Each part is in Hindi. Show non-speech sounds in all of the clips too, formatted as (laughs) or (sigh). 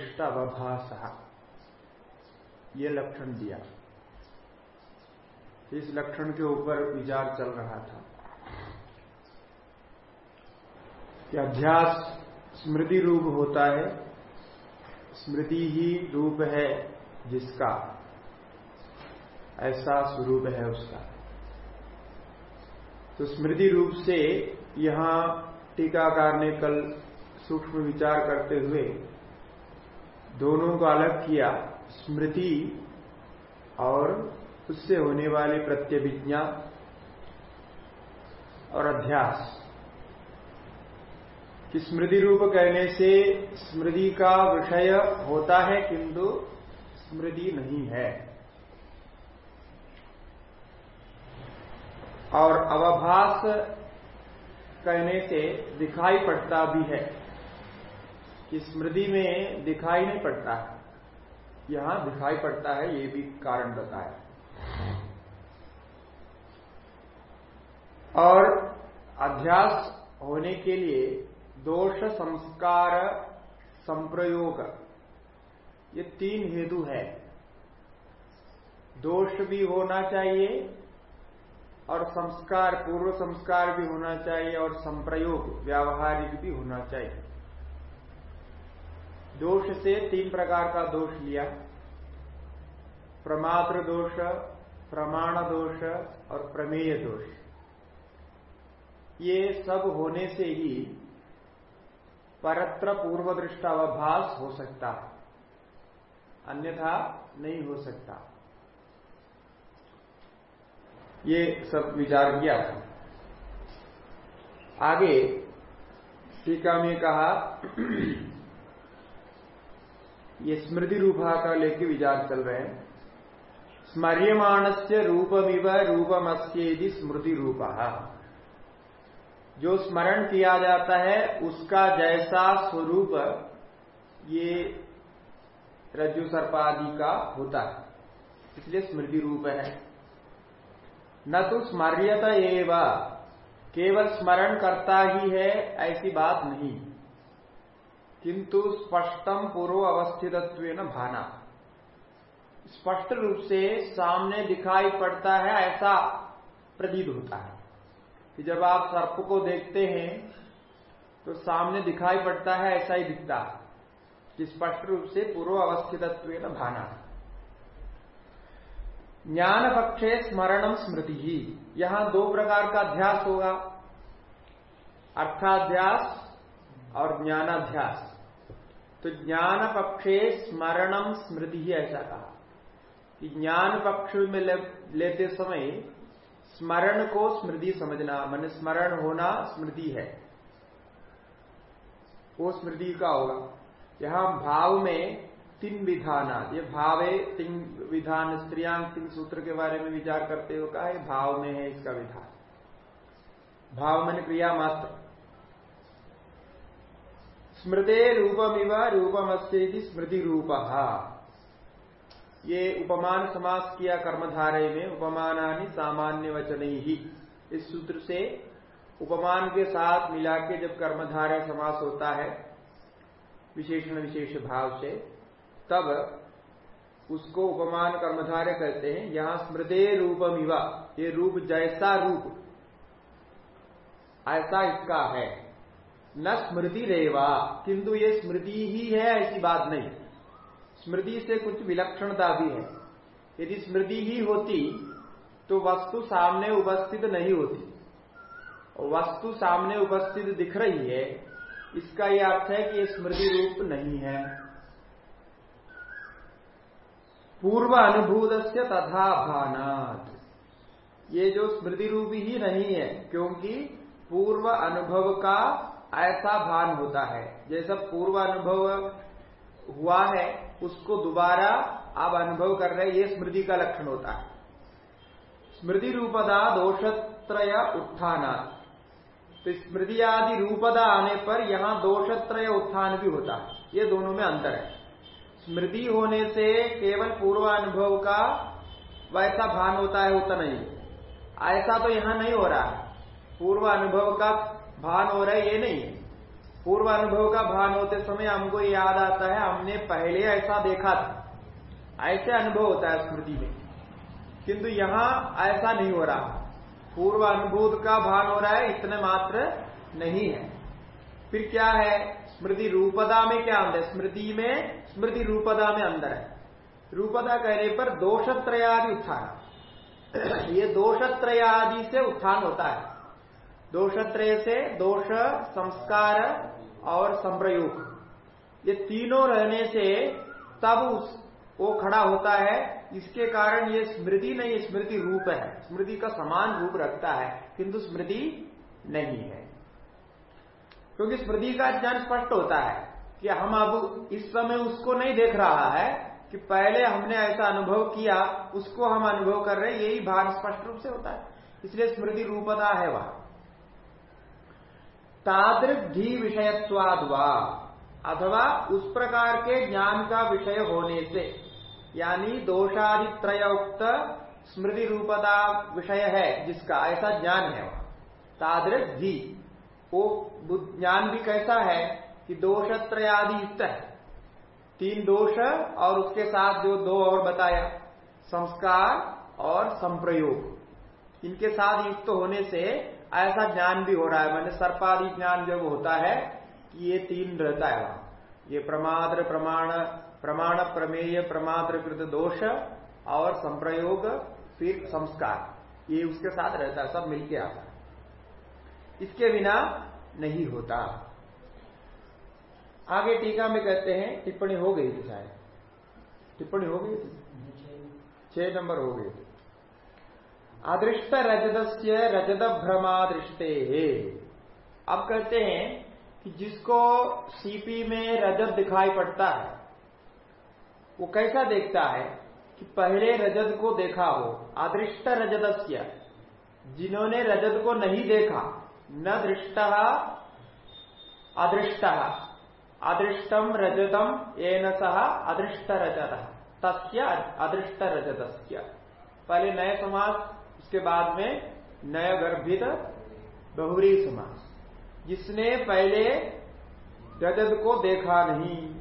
पूर्व दृष्ट ये लक्षण दिया। इस लक्षण के ऊपर विचार चल रहा था। कि अध्यास स्मृति रूप होता है, स्मृति ही रूप है जिसका, ऐसा स्वरूप है उसका। तो स्मृति रूप से यहाँ टीकाकार ने कल सूक्ष्म विचार करते हुए दोनों को अलग किया, स्मृति और उससे होने वाली प्रत्यभिज्ञा और अध्यास। कि स्मृति रूप कहने से स्मृति का विषय होता है, किंतु स्मृति नहीं है। और अवभास कहने से दिखाई पड़ता भी है। कि स्मृति में दिखाई नहीं पड़ता है। यहाँ दिखाई पड़ता है, ये भी कारण बताया। और अध्यास होने के लिए दोष संस्कार संप्रयोग, ये तीन हेतु है। दोष भी होना चाहिए और संस्कार, पूर्व संस्कार भी होना चाहिए और संप्रयोग, व्यावहारिक भी होना चाहिए। दोष से तीन प्रकार का दोष लिया। प्रमात्र दोष, प्रमाण दोष और प्रमेय दोष। ये सब होने से ही परत्र पूर्व दृष्टावभास हो सकता है। अन्यथा नहीं हो सकता। ये सब विचार किया। आगे टीका में कहा ये स्मृति रूपा का लेके विचार चल रहे हैं। स्मर्यमाण से रूपमिव रूपमस्येदि स्मृति रूपा। जो स्मरण किया जाता है, उसका जैसा स्वरूप ये रज्जु सर्पादि का होता है। इसलिए स्मृति रूप है। न तो स्मर्यता एवं, केवल स्मरण करता ही है, ऐसी बात नहीं। किंतु स्पष्टम पूर्व अवस्थित भाना। स्पष्ट रूप से सामने दिखाई पड़ता है, ऐसा प्रतीत होता है। कि जब आप सर्प को देखते हैं तो सामने दिखाई पड़ता है, ऐसा ही दिखता कि स्पष्ट रूप से पूर्व अवस्थित भाना। ज्ञान पक्षे स्मरणम स्मृति। ही यहाँ दो प्रकार का अध्यास होगा। अर्थाध्यास और ज्ञानाध्यास। तो ज्ञान पक्षे स्मरणम स्मृति ही ऐसा कहा। कि ज्ञान पक्ष में ले, लेते समय स्मरण को स्मृति समझना मन स्मरण होना स्मृति है। वो स्मृति का होगा। यहाँ भाव में तीन विधान ये भावे तीन विधान स्त्रियांग तीन सूत्र के बारे में विचार करते हो कहा भाव में है इसका विधान। भाव मन क्रिया मात्र। स्मृते रूपमिव रूपमस्ती स्मृति रूप ये उपमान समास किया कर्मधारय में, उपमानानि सामान्य वचन ही इस सूत्र से उपमान के साथ मिला के जब कर्मधारय समास होता है, विशेषण विशेष भाव से, तब उसको उपमान कर्मधारय कहते हैं, यहाँ स्मृते रूपमिवा, ये रूप जैसा रूप, ऐसा इसका है। न स्मृति रेवा, किंतु ये स्मृति ही है ऐसी बात नहीं। स्मृति से कुछ विलक्षणता भी है। यदि स्मृति ही होती तो वस्तु सामने उपस्थित नहीं होती। वस्तु सामने उपस्थित दिख रही है, इसका यह अर्थ है कि ये स्मृति रूप नहीं है। पूर्व अनुभूत से तथा भानात ये जो स्मृति रूप ही नहीं है, क्योंकि पूर्व अनुभव का ऐसा भान होता है। जैसा पूर्व अनुभव हुआ है, उसको दोबारा आप अनुभव कर रहे ये स्मृति का लक्षण होता है। स्मृति रूपदा दोषत्रय उत्थान। तो स्मृति आदि रूपदा आने पर यहाँ दोषत्रय उत्थान भी होता है। ये दोनों में अंतर है। स्मृति होने से केवल पूर्वानुभव का वैसा भान होता है, उतना ही। ऐसा तो यहाँ नहीं हो रहा है। पूर्व अनुभव का भान हो रहा है, ये नहीं है। पूर्व अनुभव का भान होते समय हमको याद आता है, हमने पहले ऐसा देखा था। ऐसे अनुभव होता है स्मृति में। किंतु यहाँ ऐसा नहीं हो रहा। पूर्व अनुभूत का भान हो रहा है, इतने मात्र नहीं है। फिर क्या है? स्मृति रूपदा में क्या अंदर स्मृति में, स्मृति रूपदा में अंदर है। रूपदा कहने पर दोषत्रयादि उत्थान। (clears throat) ये दोषत्रयादि से उत्थान होता है। दोषत्रय से दोष, संस्कार और संप्रयोग। ये तीनों रहने से तब उस, वो खड़ा होता है इसके कारण ये स्मृति नहीं, स्मृति रूप है। स्मृति का समान रूप रखता है, किंतु स्मृति नहीं है। क्योंकि स्मृति का ज्ञान स्पष्ट होता है कि हम अब इस समय उसको नहीं देख रहा है, कि पहले हमने ऐसा अनुभव किया, उसको हम अनुभव कर रहे यही भाग स्पष्ट रूप से होता है। इसलिए स्मृति रूपता है वह। तादृघी विषयत्वाद अथवा उस प्रकार के ज्ञान का विषय होने से, यानी दोषादित्रय उक्त स्मृति रूपता विषय है, जिसका ऐसा ज्ञान है। वह तादृक भी वो ज्ञान भी कैसा है कि दोषत्रयादि युक्त है। तीन दोष और उसके साथ जो दो और बताया, संस्कार और संप्रयोग। इनके साथ युक्त होने से ऐसा ज्ञान भी हो रहा है, मैंने सर्पादि ज्ञान जब होता है कि ये तीन रहता है ये प्रमाद्र प्रमाण प्रमाण प्रमेय, प्रमाद्रकृत दोष और संप्रयोग, फिर संस्कार। ये उसके साथ रहता है, सब मिलके आता है। इसके बिना नहीं होता। आगे टीका में कहते हैं, टिप्पणी हो गई थी शायद। टिप्पणी हो गई थी? छह नंबर हो गई थी। अदृष्ट रजत से रजत भ्रमादृष्टे अब कहते हैं कि जिसको सीपी में रजत दिखाई पड़ता है, वो कैसा देखता है कि पहले रजत को देखा हो अदृष्ट रजत जिन्होंने रजत को नहीं देखा, न दृष्ट, अदृष्ट अदृष्टम रजतम एन सह अदृष्ट रजत तस्य अदृष्ट रजत पहले नए समाज उसके बाद में नया गर्भित बहुरी समास। जिसने पहले रजत को देखा नहीं।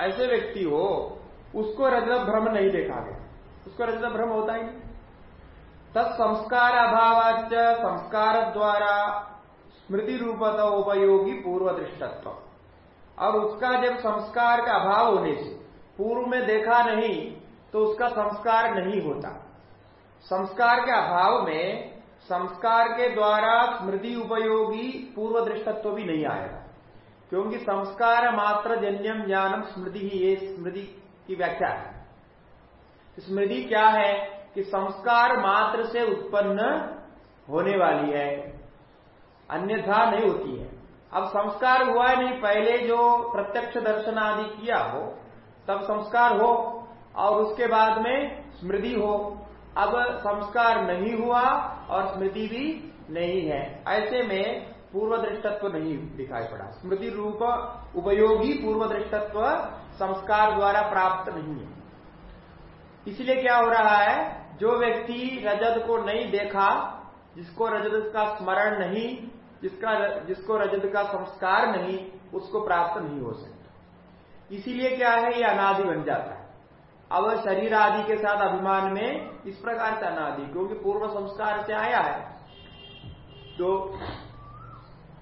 ऐसे व्यक्ति हो, उसको रजत भ्रम नहीं देखा गया। उसको रजत भ्रम होता ही नहीं। तत्संस्कार अभाव संस्कार द्वारा स्मृति रूपता उपयोगी पूर्व दृष्टत्व। और उसका जब संस्कार का अभाव होने से, पूर्व में देखा नहीं तो उसका संस्कार नहीं होता। संस्कार के अभाव में संस्कार के द्वारा स्मृति उपयोगी पूर्व दृष्टत्व भी नहीं आएगा क्योंकि संस्कार मात्र जन्यम ज्ञानम स्मृति ही ये स्मृति की व्याख्या है। स्मृति क्या है कि संस्कार मात्र से उत्पन्न होने वाली है, अन्यथा नहीं होती है। अब संस्कार हुआ है नहीं, पहले जो प्रत्यक्ष दर्शन आदि किया हो, तब संस्कार हो और उसके बाद में स्मृति हो। अब संस्कार नहीं हुआ और स्मृति भी नहीं है। ऐसे में पूर्व दृष्टत्व नहीं दिखाई पड़ा। स्मृति रूप उपयोगी पूर्व दृष्टत्व संस्कार द्वारा प्राप्त नहीं है। इसलिए क्या हो रहा है? जो व्यक्ति रजत को नहीं देखा, जिसको रजत का स्मरण नहीं, जिसका जिसको रजत का संस्कार नहीं, उसको प्राप्त नहीं हो सकता। इसीलिए क्या है? ये अनादि बन जाता है। अब शरीर आदि के साथ अभिमान में इस प्रकार से अनादि, क्योंकि पूर्व संस्कार से आया है। तो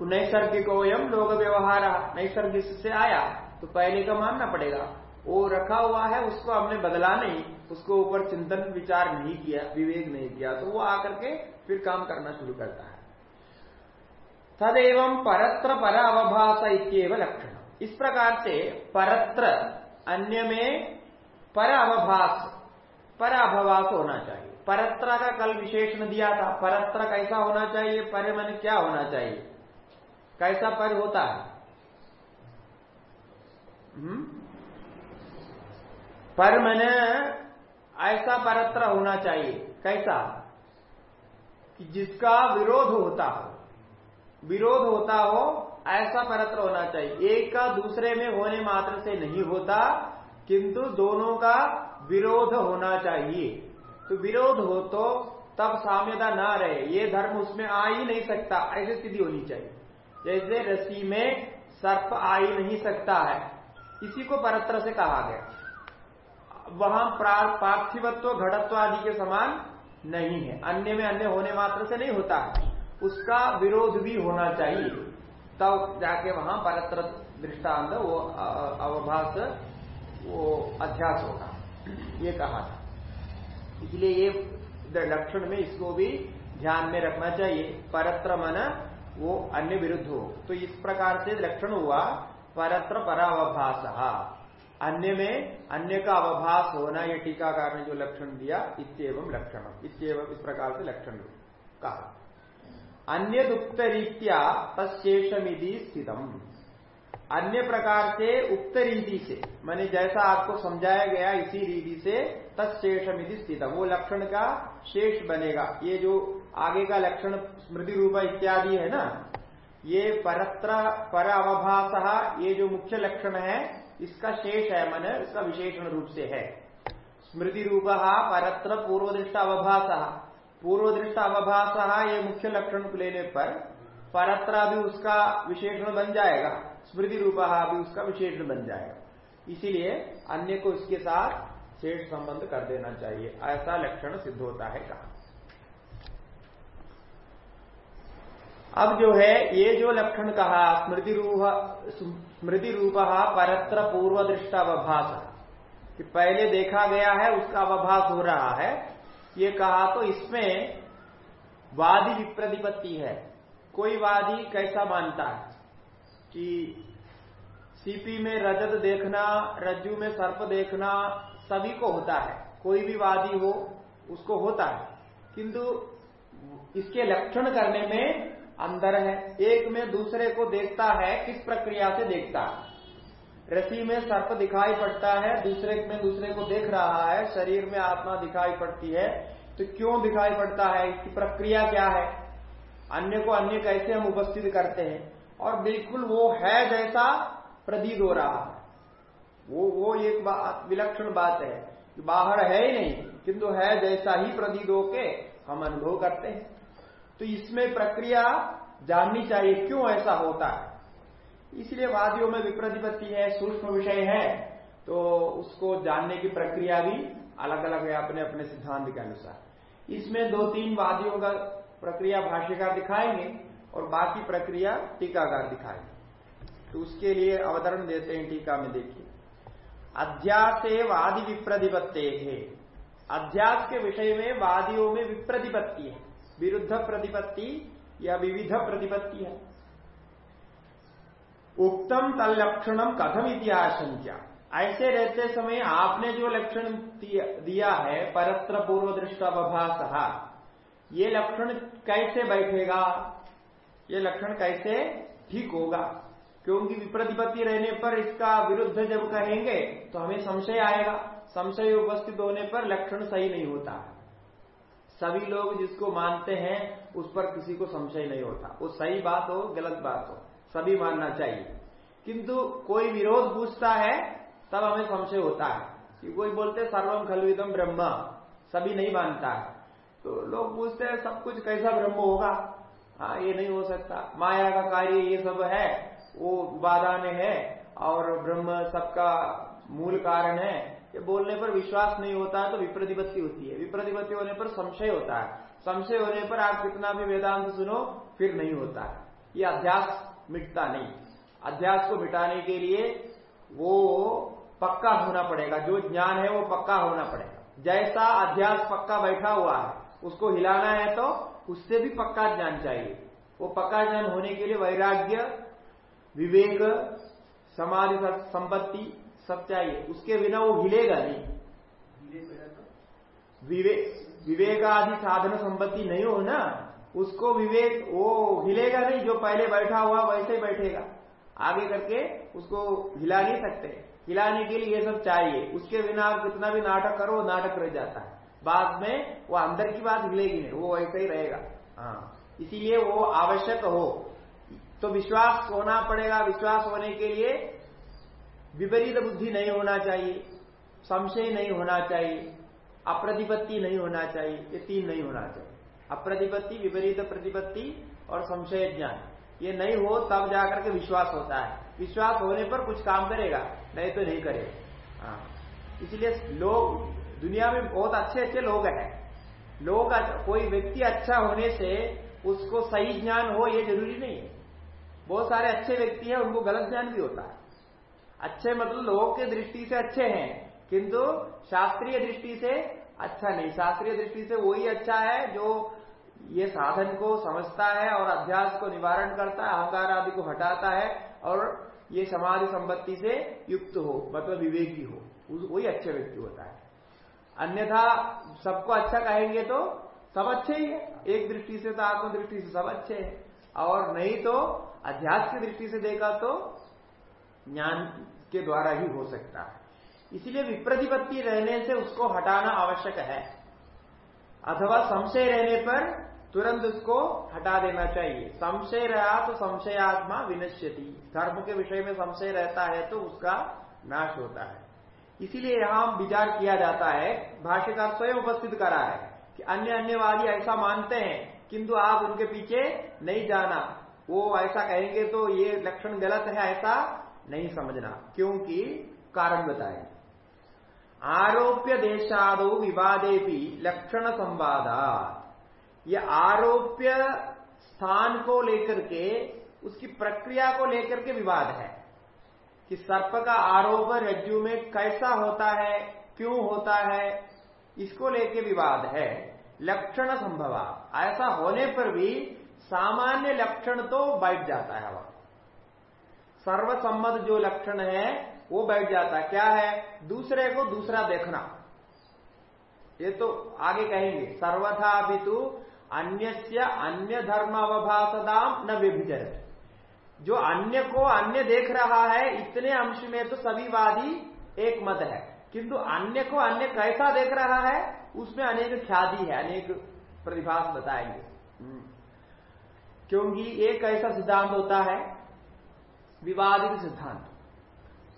नैसर्गिक एवं लोग व्यवहार, नैसर्गिक से आया तो पहले का मानना पड़ेगा। वो रखा हुआ है, उसको हमने बदला नहीं, उसको ऊपर चिंतन विचार नहीं किया, विवेक नहीं किया तो वो आकर के फिर काम करना शुरू करता है। तदेव परत्र पर अवभाष इतव लक्षण इस प्रकार से परत्र अन्य में पर अवभाष पर अभवास होना चाहिए। परत्र का कल विशेषण दिया था, परत्र कैसा होना चाहिए, पर मन क्या होना चाहिए? कैसा पर होता है? हम्म? पर मन ऐसा परत्र होना चाहिए। कैसा? कि जिसका विरोध होता हो। विरोध होता हो, ऐसा परत्र होना चाहिए। एक का दूसरे में होने मात्र से नहीं होता। किंतु दोनों का विरोध होना चाहिए। तो विरोध हो तो तब साम्यता ना रहे। ये धर्म उसमें आ ही नहीं सकता, ऐसी स्थिति होनी चाहिए। जैसे रसी में सर्प आ ही नहीं सकता है। इसी को परत्र से कहा गया। वहाँ पार्थिवत्व घड़त्व आदि के समान नहीं है। अन्य में अन्य होने मात्र से नहीं होता है। उसका विरोध भी होना चाहिए। तब जाके वहाँ परत्र दृष्टांत वो अवभाष वो अध्यास होगा। ये कहा था। इसलिए ये लक्षण में इसको भी ध्यान में रखना चाहिए। परत्र मन वो अन्य विरुद्ध हो। तो इस प्रकार से लक्षण हुआ, परत्र परावभाष अन्य में, अन्य का अवभास होना यह टीकाकार ने जो लक्षण दिया इतम लक्षण इतम इस प्रकार से लक्षण कहा। अन्य दुक्त रीत्या तत्शेषमिधि स्थितम। अन्य प्रकार से उक्त रीति से, मैंने जैसा आपको समझाया गया इसी रीति से तत्शेषमिति स्थित। वो लक्षण का शेष बनेगा। ये जो आगे का लक्षण स्मृति रूप इत्यादि है ना, ये परत्र पर अवभाष ये जो मुख्य लक्षण है, इसका शेष है मन, इसका विशेषण रूप से है। स्मृति रूप परत्र पूर्व दृष्ट अवभाष पूर्व दृष्ट अवभाष ये मुख्य लक्षण लेने पर परत्र भी उसका विशेषण बन जाएगा। स्मृति रूपा भी उसका विशेषण बन जाएगा। इसीलिए अन्य को इसके साथ शेष संबंध कर देना चाहिए। ऐसा लक्षण सिद्ध होता है कहा। अब जो है, ये जो लक्षण कहा, स्मृति रूप स्मृति रूप परत्र पूर्व दृष्ट अवभाष कि पहले देखा गया है, उसका अवभाष हो रहा है। ये कहा तो इसमें वादी विप्रतिपत्ति है। कोई वादी कैसा मानता है? कि सीपी में रजत देखना, रज्जु में सर्प देखना सभी को होता है। कोई भी वादी हो, उसको होता है। किंतु इसके लक्षण करने में अंदर है। एक में दूसरे को देखता है, किस प्रक्रिया से देखता है। रसी में सर्प दिखाई पड़ता है, दूसरे में दूसरे को देख रहा है, शरीर में आत्मा दिखाई पड़ती है। तो क्यों दिखाई पड़ता है? इसकी प्रक्रिया क्या है? अन्य को अन्य कैसे हम उपस्थित करते हैं? और बिल्कुल वो है जैसा प्रतीत हो रहा है। वो वो एक बात विलक्षण बात है कि बाहर है ही नहीं, किंतु है जैसा ही प्रतीत होके हम अनुभव करते हैं। तो इसमें प्रक्रिया जाननी चाहिए, क्यों ऐसा होता है? इसलिए वादियों में विप्रतिपत्ति है, सूक्ष्म विषय है तो उसको जानने की प्रक्रिया भी अलग अलग है अपने अपने सिद्धांत के अनुसार। इसमें दो तीन वादियों का प्रक्रिया भाष्यकार दिखाएँगे। और बाकी प्रक्रिया टीकाकार दिखाएँगे। तो उसके लिए अवतरण देते हैं टीका में देखिए। अध्यासे वादी विप्रतिपत्ते थे। अध्यास के विषय में वादियों में विप्रतिपत्ति है। विरुद्ध प्रतिपत्ति या विविध प्रतिपत्ति है। उक्तम तलक्षणम कथम इतिहासंख्या ऐसे रहते समय आपने जो लक्षण दिया है, परत्र पूर्व दृष्टाभास ये लक्षण कैसे बैठेगा? ये लक्षण कैसे ठीक होगा? क्योंकि विप्रतिपत्ति रहने पर इसका विरुद्ध जब कहेंगे तो हमें संशय आएगा। संशय उपस्थित होने पर लक्षण सही नहीं होता। सभी लोग जिसको मानते हैं, उस पर किसी को संशय नहीं होता। वो सही बात हो, गलत बात हो, सभी मानना चाहिए। किंतु कोई विरोध पूछता है, तब हमें संशय होता है। कि कोई बोलते सर्वम खलविदम ब्रह्म सभी नहीं मानता है। तो लोग पूछते हैं, सब कुछ कैसा ब्रह्म होगा? हाँ ये नहीं हो सकता। माया का कार्य ये सब है, वो उपादान है और ब्रह्म सबका मूल कारण है। ये बोलने पर विश्वास नहीं होता है तो विप्रतिपत्ति होती है। विप्रतिपत्ति होने पर संशय होता है। संशय होने पर आप कितना भी वेदांत सुनो, फिर नहीं होता है। ये अध्यास मिटता नहीं। अध्यास को मिटाने के लिए वो पक्का होना पड़ेगा। जो ज्ञान है वो पक्का होना पड़ेगा। जैसा अध्यास पक्का बैठा हुआ है, उसको हिलाना है तो उससे भी पक्का ज्ञान चाहिए। वो पक्का ज्ञान होने के लिए वैराग्य, विवेक, समाधि, संपत्ति सब चाहिए। उसके बिना वो हिलेगा नहीं। विवेक विवेकादि साधन संपत्ति नहीं हो ना, उसको विवेक, वो हिलेगा नहीं। जो पहले बैठा हुआ, वैसे ही बैठेगा। आगे करके उसको हिला नहीं सकते। हिलाने के लिए ये सब चाहिए। उसके बिना आप कितना भी नाटक करो नाटक रह जाता है। बाद में वो अंदर की बात हिलेगी नहीं, वो वैसे ही रहेगा। हाँ। इसीलिए वो आवश्यक हो। तो विश्वास होना पड़ेगा, विश्वास होने के लिए विपरीत बुद्धि नहीं होना चाहिए, संशय नहीं होना चाहिए, अप्रतिपत्ति नहीं होना चाहिए, ये तीन नहीं होना चाहिए। अप्रतिपत्ति, विपरीत प्रतिपत्ति और संशय ज्ञान, ये नहीं हो तब जाकर के विश्वास होता है। विश्वास होने पर कुछ काम करेगा, नहीं तो नहीं करेगा। हाँ। इसलिए लोग दुनिया में बहुत अच्छे अच्छे लोग हैं। लोग कोई व्यक्ति अच्छा होने से उसको सही ज्ञान हो, ये ज़रूरी नहीं है। बहुत सारे अच्छे व्यक्ति हैं, उनको गलत ज्ञान भी होता है। अच्छे मतलब लोगों के दृष्टि से अच्छे हैं, किंतु शास्त्रीय दृष्टि से अच्छा नहीं। शास्त्रीय दृष्टि से वही अच्छा है जो ये साधन को समझता है और अध्यास को निवारण करता है, अहंकार आदि को हटाता है और ये समाधि संपत्ति से युक्त हो मतलब विवेकी हो। वही अच्छा व्यक्ति होता है। अन्यथा सबको अच्छा कहेंगे तो सब अच्छे ही है। एक दृष्टि से तो आत्मदृष्टि से सब अच्छे है। और नहीं तो अध्यास की दृष्टि से देखा तो ज्ञान के द्वारा ही हो सकता है। इसलिए विप्रतिपत्ति रहने से उसको हटाना आवश्यक है। अथवा संशय रहने पर तुरंत उसको हटा देना चाहिए। संशय रहा तो संशयात्मा विनश्यति। धर्म के विषय में संशय रहता है तो उसका नाश होता है। इसीलिए यहाँ विचार किया जाता है, भाष्यकार स्वयं उपस्थित करा है कि अन्य अन्य अन्यवादी ऐसा मानते हैं, किंतु आप उनके पीछे नहीं जाना। वो ऐसा कहेंगे तो ये लक्षण गलत है, ऐसा नहीं समझना, क्योंकि कारण बताए। आरोप्य देशादो विवादे भी लक्षण संवादा ये आरोप्य स्थान को लेकर के, उसकी प्रक्रिया को लेकर के विवाद है। कि सर्प का आरोप रज्जु में कैसा होता है, क्यों होता है, इसको लेके विवाद है। लक्षण संभव। ऐसा होने पर भी सामान्य लक्षण तो बैठ जाता है वह। सर्वसम्मत जो लक्षण है, वो बैठ जाता है। क्या है? दूसरे को दूसरा देखना। ये तो आगे कहेंगे। सर्वथा भी तो अन्य अन्य धर्म अवभाषदाम न व्यभिचर जो अन्य को अन्य देख रहा है, इतने अंश में तो सभी वादी एक मत है। किंतु अन्य को अन्य कैसा देख रहा है, उसमें अनेक ख्याति है, अनेक प्रतिभास बताएँगे। हम्म। क्योंकि एक ऐसा सिद्धांत होता है? विवादित सिद्धांत।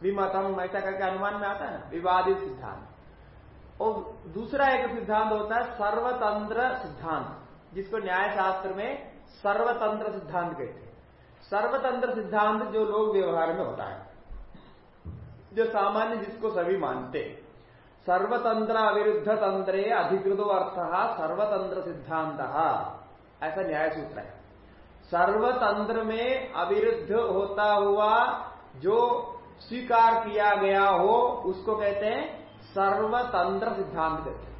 विमतम, ऐसा करके अनुमान में आता है ना, विवादित सिद्धांत। और दूसरा एक सिद्धांत होता है, सर्वतंत्र सिद्धांत, जिसको न्याय शास्त्र में सर्वतंत्र सिद्धांत कहते हैं। सर्वतंत्र सिद्धांत जो लोग व्यवहार में होता है, जो सामान्य जिसको सभी मानते, सर्वतंत्र अविरुद्ध तंत्रे अधिकृत अर्थ सर्वतंत्र सिद्धांत। ऐसा न्याय सूत्र है। सर्वतंत्र में अविरुद्ध होता हुआ जो स्वीकार किया गया हो, उसको कहते हैं सर्वतंत्र सिद्धांत कहते हैं।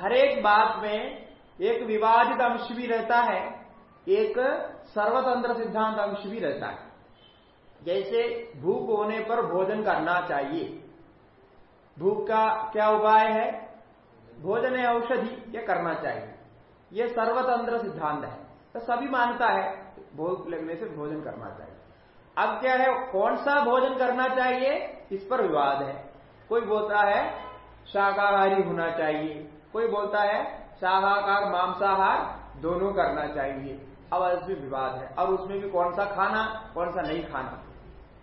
हर एक बात में एक विवादित अंश भी रहता है। एक सर्वतंत्र सिद्धांत अंश भी रहता है। जैसे भूख होने पर भोजन करना चाहिए। भूख का क्या उपाय है? भोजन है औषधि, ये करना चाहिए। ये सर्वतंत्र सिद्धांत है। तो सभी मानता है भोग लगने से भोजन करना चाहिए। अब क्या है, कौन सा भोजन करना चाहिए? इस पर विवाद है। कोई बोलता है, शाकाहारी होना चाहिए। कोई बोलता है शाहाकार मांसाहार दोनों करना चाहिए। अब इसमें विवाद है। और उसमें भी कौन सा खाना, कौन सा नहीं खाना।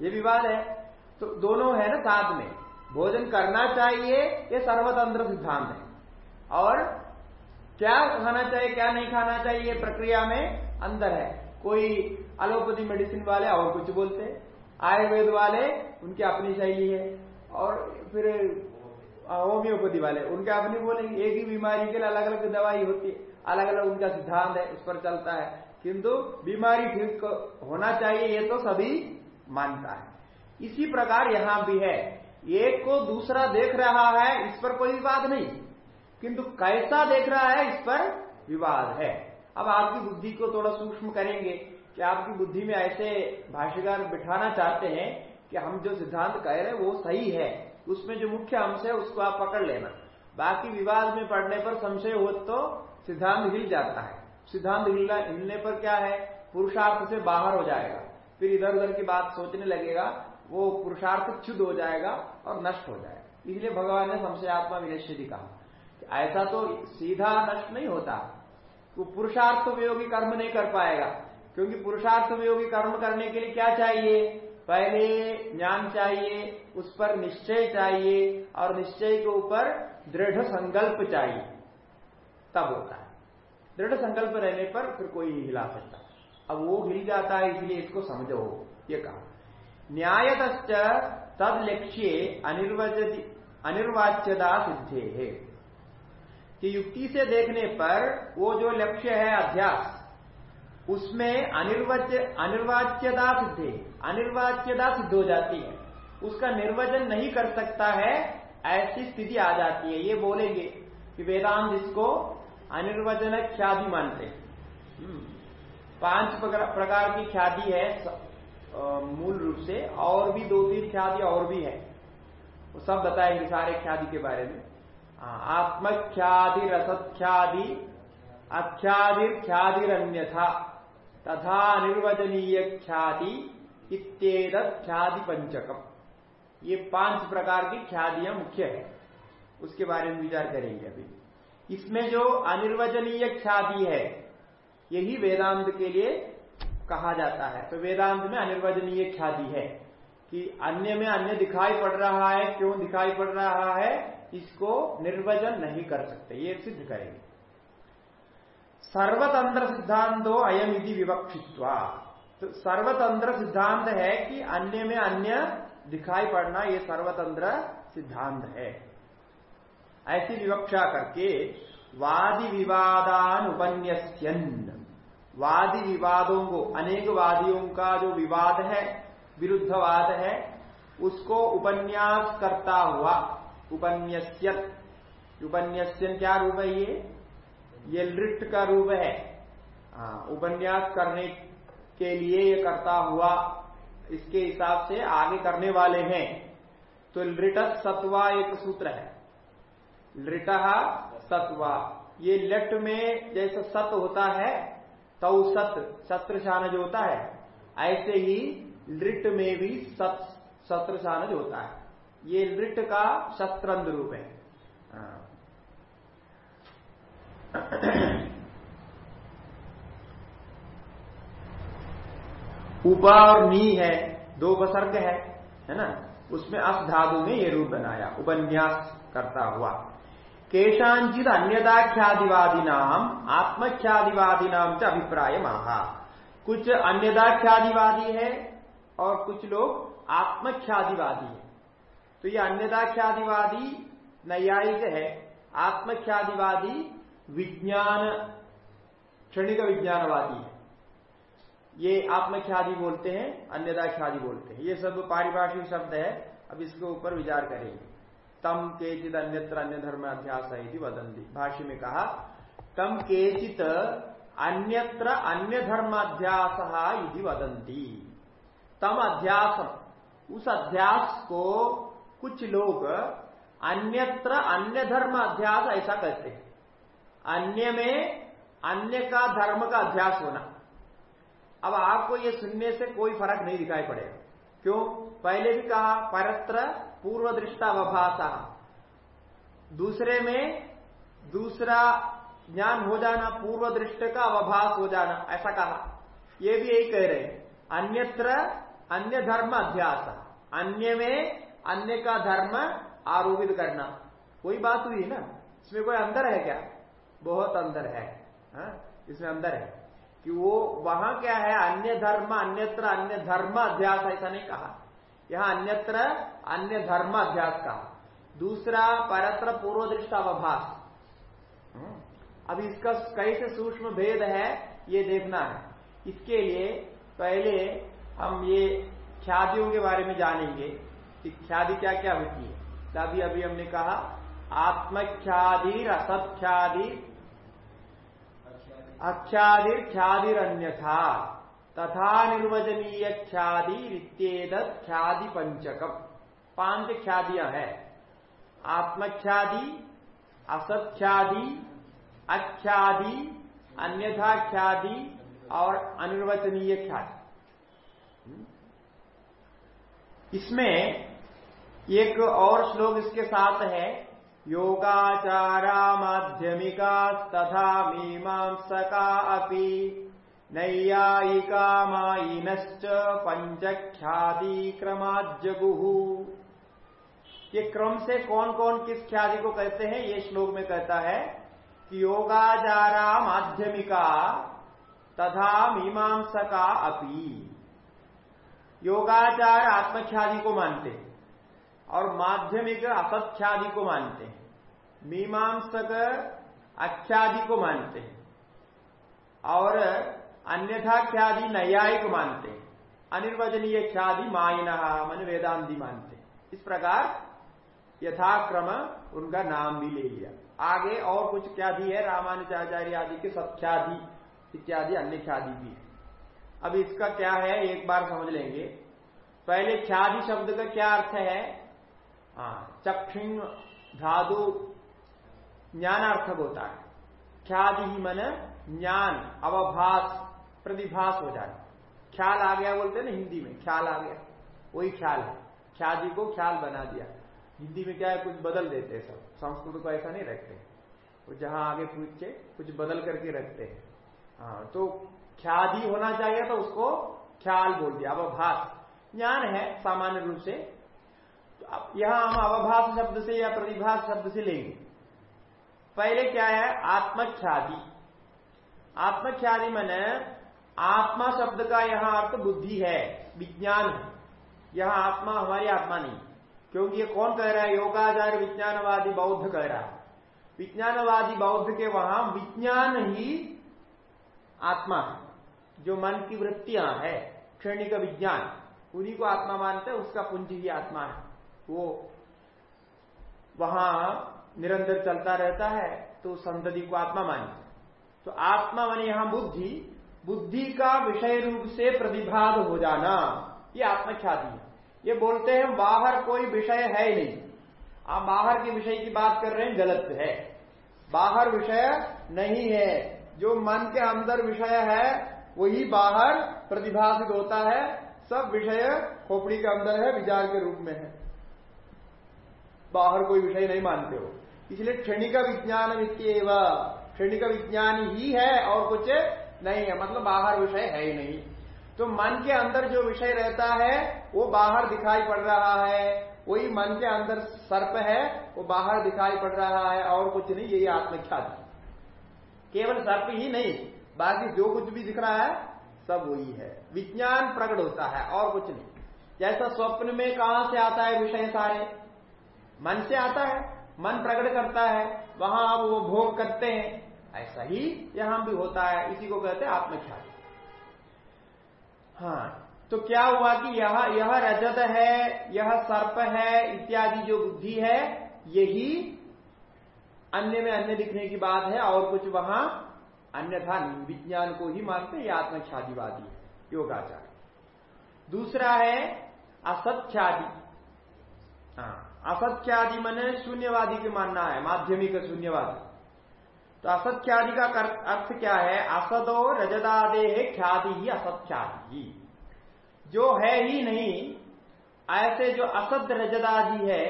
ये विवाद है। तो दोनों है ना साथ में। भोजन करना चाहिए, ये सर्वतंत्र सिद्धांत है। और क्या खाना चाहिए, क्या नहीं खाना चाहिए, ये प्रक्रिया में अंदर है। कोई एलोपैथी मेडिसिन वाले और कुछ बोलते, आयुर्वेद वाले, उनकी अपनी शैली है। और फिर होम्योपैथी वाले, उनके अपनी बोलेंगे। एक ही बीमारी के लिए अलग अलग दवाई होती है। अलग अलग उनका सिद्धांत है, उस पर चलता है। किंतु बीमारी ठीक होना चाहिए, ये तो सभी मानता है। इसी प्रकार यहाँ भी है। एक को दूसरा देख रहा है, इस पर कोई विवाद नहीं। किंतु कैसा देख रहा है, इस पर विवाद है। अब आपकी बुद्धि को थोड़ा सूक्ष्म करेंगे कि आपकी बुद्धि में ऐसे भाष्यकार बिठाना चाहते हैं कि हम जो सिद्धांत कह रहे हैं, वो सही है। उसमें जो मुख्य अंश है, उसको आप पकड़ लेना। बाकी विवाद में पढ़ने पर संशय हो तो सिद्धांत हिल जाता है। सिद्धांत हिलना हिलने पर क्या है? पुरुषार्थ से बाहर हो जाएगा। फिर इधर उधर की बात सोचने लगेगा, वो पुरुषार्थ क्षुद्ध हो जाएगा और नष्ट हो जाएगा। इसलिए भगवान ने संशयात्मा विनश्यति कहा ऐसा तो सीधा नष्ट नहीं होता। वो पुरुषार्थ उपयोगी कर्म नहीं कर पाएगा, क्योंकि पुरुषार्थ उपयोगी कर्म करने के लिए क्या चाहिए? पहले ज्ञान चाहिए, उस पर निश्चय चाहिए और निश्चय के ऊपर दृढ़ संकल्प चाहिए। तब होता है। दृढ़ संकल्प रहने पर फिर कोई हिला सकता। अब वो हिल जाता है, इसलिए इसको समझो, ये कहा। न्यायत तद लक्ष्य अनिर्वाच्यता सिद्धे। है कि युक्ति से देखने पर वो जो लक्ष्य है अध्यास, उसमें अनिर्वच्य अनिर्वाच्यता सिद्धे अनिर्वाच्यता सिद्ध हो जाती है। उसका निर्वचन नहीं कर सकता है, ऐसी स्थिति आ जाती है। ये बोलेंगे कि वेदांत इसको अनिर्वचन ख्याति मानते। हैं हम्म। पाँच प्रकार की ख्याति है मूल रूप से, और भी दो तीन ख्याति और भी है। वो सब बताएँगे सारे ख्याति के बारे में। आत्मख्यादि रसख्यादि था तथा निर्वचनीय ख्याति इत्येद ख्याति पंचकम ये पाँच प्रकार की ख्यादियाँ मुख्य है। उसके बारे में विचार करेंगे अभी। इसमें जो अनिर्वचनीय ख्याति है, यही वेदांत के लिए कहा जाता है। तो वेदांत में अनिर्वचनीय ख्याति है कि अन्य में अन्य दिखाई पड़ रहा है, क्यों दिखाई पड़ रहा है, इसको निर्वचन नहीं कर सकते। ये सिद्ध करेंगे। सर्वतंत्र सिद्धांतो अयम इति विवक्षित्वा। तो सर्वतंत्र सिद्धांत है कि अन्य में अन्य दिखाई पड़ना, ये सर्वतंत्र सिद्धांत है। ऐसी विवक्षा करके वादि विवादान उपन्यस्यन वादी विवादों को अनेक वादियों का जो विवाद है विरुद्धवाद है उसको उपन्यास करता हुआ। उपन्यस्यत उपन्यस्यन क्या रूप है ये? ये लृट का रूप है। हाँ, उपन्यास करने के लिए ये करता हुआ इसके हिसाब से आगे करने वाले हैं। तो लिटस सत्वा एक सूत्र है। लृट सत्वा। ये लट में जैसे सत होता है तो सत शस्त्र शानज होता है, ऐसे ही लृट में भी सत शस्त्र शानज होता है। ये लृट का शस्त्रंद रूप है। हाँ। उपा और नी है, दो बसर्ग है है ना? उसमें अस धातु में ये रूप बनाया, उपन्यास करता हुआ। केशांचित अन्यदाख्यादिवादी नाम आत्मख्यादिवादी नाम से अभिप्राय महा कुछ अन्यदाख्यादिवादी है और कुछ लोग आत्मख्यादिवादी है। तो ये अन्यदाख्यादिवादी नैयायिक है। आत्मख्यादिवादी विज्ञान, क्षणिक विज्ञानवादी है। ये आत्मख्यादि बोलते हैं, अन्यदाख्यादि बोलते हैं। ये सब पारिभाषिक शब्द है। अब इसके ऊपर विचार करेंगे। तम केचित अन्यत्र अन्य धर्म अध्यास वदंती भाष्य में कहा, तम केचित अन्यत्र अन्य धर्माध्यास यदि वदंती तम अध्यास, उस अध्यास को कुछ लोग अन्यत्र अन्य धर्म अध्यास ऐसा कहते हैं। अन्य में अन्य का धर्म का अध्यास होना। अब आपको ये सुनने से कोई फ़र्क नहीं दिखाई पड़ेगा। क्यों? पहले भी कहा, परत्र पूर्व दृष्टा वभाषा दूसरे में दूसरा ज्ञान हो जाना पूर्व दृष्ट का अवभास हो जाना, ऐसा कहा। ये भी यही कह रहे हैं। अन्यत्र अन्य धर्म अध्यास। अन्य में अन्य का धर्म आरोपित करना। कोई बात हुई ना? इसमें कोई अंदर है क्या? बहुत अंदर है। हा? इसमें अंदर है। कि वो वहाँ क्या है? अन्य धर्म, अन्यत्र अन्य धर्म अध्यास, ऐसा नहीं कहा। यहाँ अन्यत्र अन्य धर्म अभ्यास का दूसरा परत्र पूर्व दृष्टा अवभाष हम्म। अभी इसका कैसे सूक्ष्म भेद है, ये देखना है। इसके लिए पहले हम ये ख्यादियों के बारे में जानेंगे कि ख्यादि क्या क्या होती है। तभी अभी हमने कहा आत्मख्यादि असत्ख्यादि अख्यादिर ख्यादिर अन्यथा तथा निर्वचनीय ख्यादि रित्येद ख्यादि पंचकम पाँच ख्यादियाँ हैं। आत्मख्यादि, असत्ख्यादि, अख्यादि अन्यथा ख्यादि और अनिर्वचनीय ख्यादि इसमें एक और श्लोक इसके साथ है योगाचारा माध्यमिका तथा मीमांसका अपि। नैयायिका माइनश्च पंचख्यादि क्रमाजगुह ये क्रम से कौन कौन किस ख्याति को कहते हैं, ये श्लोक में कहता है कि योगाचारा माध्यमिका तथा मीमांसका अपि। योगाचार आत्मख्यादि को मानते और माध्यमिक असत्ख्यादि को मानते हैं मीमांसक अख्यादि को मानते हैं और अन्यथा ख्यादि न्यायिक मानते। हैं अनिर्वचनीय ख्यादि मायना मन वेदांति मानते। हैं इस प्रकार यथाक्रम उनका नाम भी ले लिया। आगे और कुछ ख्यादि है रामानुचाचार्य आदि के सत्ख्यादि इत्यादि अन्य ख्यादि भी है। अब इसका क्या है एक बार समझ लेंगे। पहले ख्यादि शब्द का क्या अर्थ है? हाँ, चक्षिण धातु ज्ञानार्थक होता है। ख्यादि ही मन ज्ञान अवभास। प्रतिभास हो जाए। ख्याल आ गया बोलते ना हिंदी में, ख्याल आ गया। वही ख्याल है। ख्यादि को ख्याल बना दिया। हिंदी में क्या है? कुछ बदल देते हैं सब। संस्कृत को ऐसा नहीं रखते। वो जहाँ आगे पूछ के कुछ बदल करके रखते हैं। हाँ तो ख्यादि होना चाहिए तो उसको। ख्याल बोल दिया। अवभास। ज्ञान है सामान्य रूप से। तो यहाँ हम अवभाष शब्द से या प्रतिभास शब्द से लेंगे। पहले क्या है? आत्मख्यादि। आत्मख्यादि मन आत्मा शब्द का यहाँ अर्थ बुद्धि है, विज्ञान है। यहाँ आत्मा हमारी आत्मा नहीं। क्योंकि ये कौन कह रहा है? योगाचार्य विज्ञानवादी बौद्ध कह रहा है। विज्ञानवादी बौद्ध के वहाँ विज्ञान ही आत्मा है, जो मन की वृत्तियाँ है, क्षणिक विज्ञान। उन्हीं को आत्मा मानते हैं, उसका पुंज ही आत्मा है। वो वहाँ निरंतर चलता रहता है तो संतति को आत्मा मानी तो आत्मा मानी यहाँ बुद्धि बुद्धि का विषय रूप से प्रतिभाग हो जाना। ये आत्मख्याति है। ये बोलते हैं, बाहर कोई विषय है ही नहीं। आप बाहर के विषय की बात कर रहे हैं, गलत है। बाहर विषय नहीं है। जो मन के अंदर विषय है, वही बाहर प्रतिभाषित होता है। सब विषय खोपड़ी के अंदर है, विचार के रूप में है। बाहर कोई विषय नहीं मानते हो। इसलिए क्षणिक विज्ञान वित्तीय क्षणिक विज्ञान ही है और कुछ नहीं है मतलब बाहर विषय है ही नहीं। तो मन के अंदर जो विषय रहता है, वो बाहर दिखाई पड़ रहा है। वही मन के अंदर सर्प है, वो बाहर दिखाई पड़ रहा है, और कुछ नहीं, यही आत्मख्याति केवल सर्प ही नहीं, बाकी जो कुछ भी दिख रहा है, सब वही है। विज्ञान प्रकट होता है, और कुछ नहीं। जैसा स्वप्न में कहाँ से आता है विषय सारे, मन से आता है, मन प्रकट करता है, वहाँ आप वो भोग करते हैं। ऐसा ही यहाँ भी होता है। इसी को कहते हैं आत्मख्याति। हाँ तो क्या हुआ कि यह यह रजत है, यह सर्प है, इत्यादि जो बुद्धि है, यही अन्य में अन्य दिखने की बात है, और कुछ वहाँ अन्यथा विज्ञान को ही मानते हैं आत्मख्यादिवादी योगाचार दूसरा है असत्ख्यादि हाँ असत्ख्यादि मैंने शून्यवादी के मानना है, माध्यमिक शून्यवादी। तो असत्ख्यादि का अर्थ क्या है? असदो रजदादे ख्याति ही असत्ख्यादि जो है ही नहीं ऐसे जो असद रजदादि है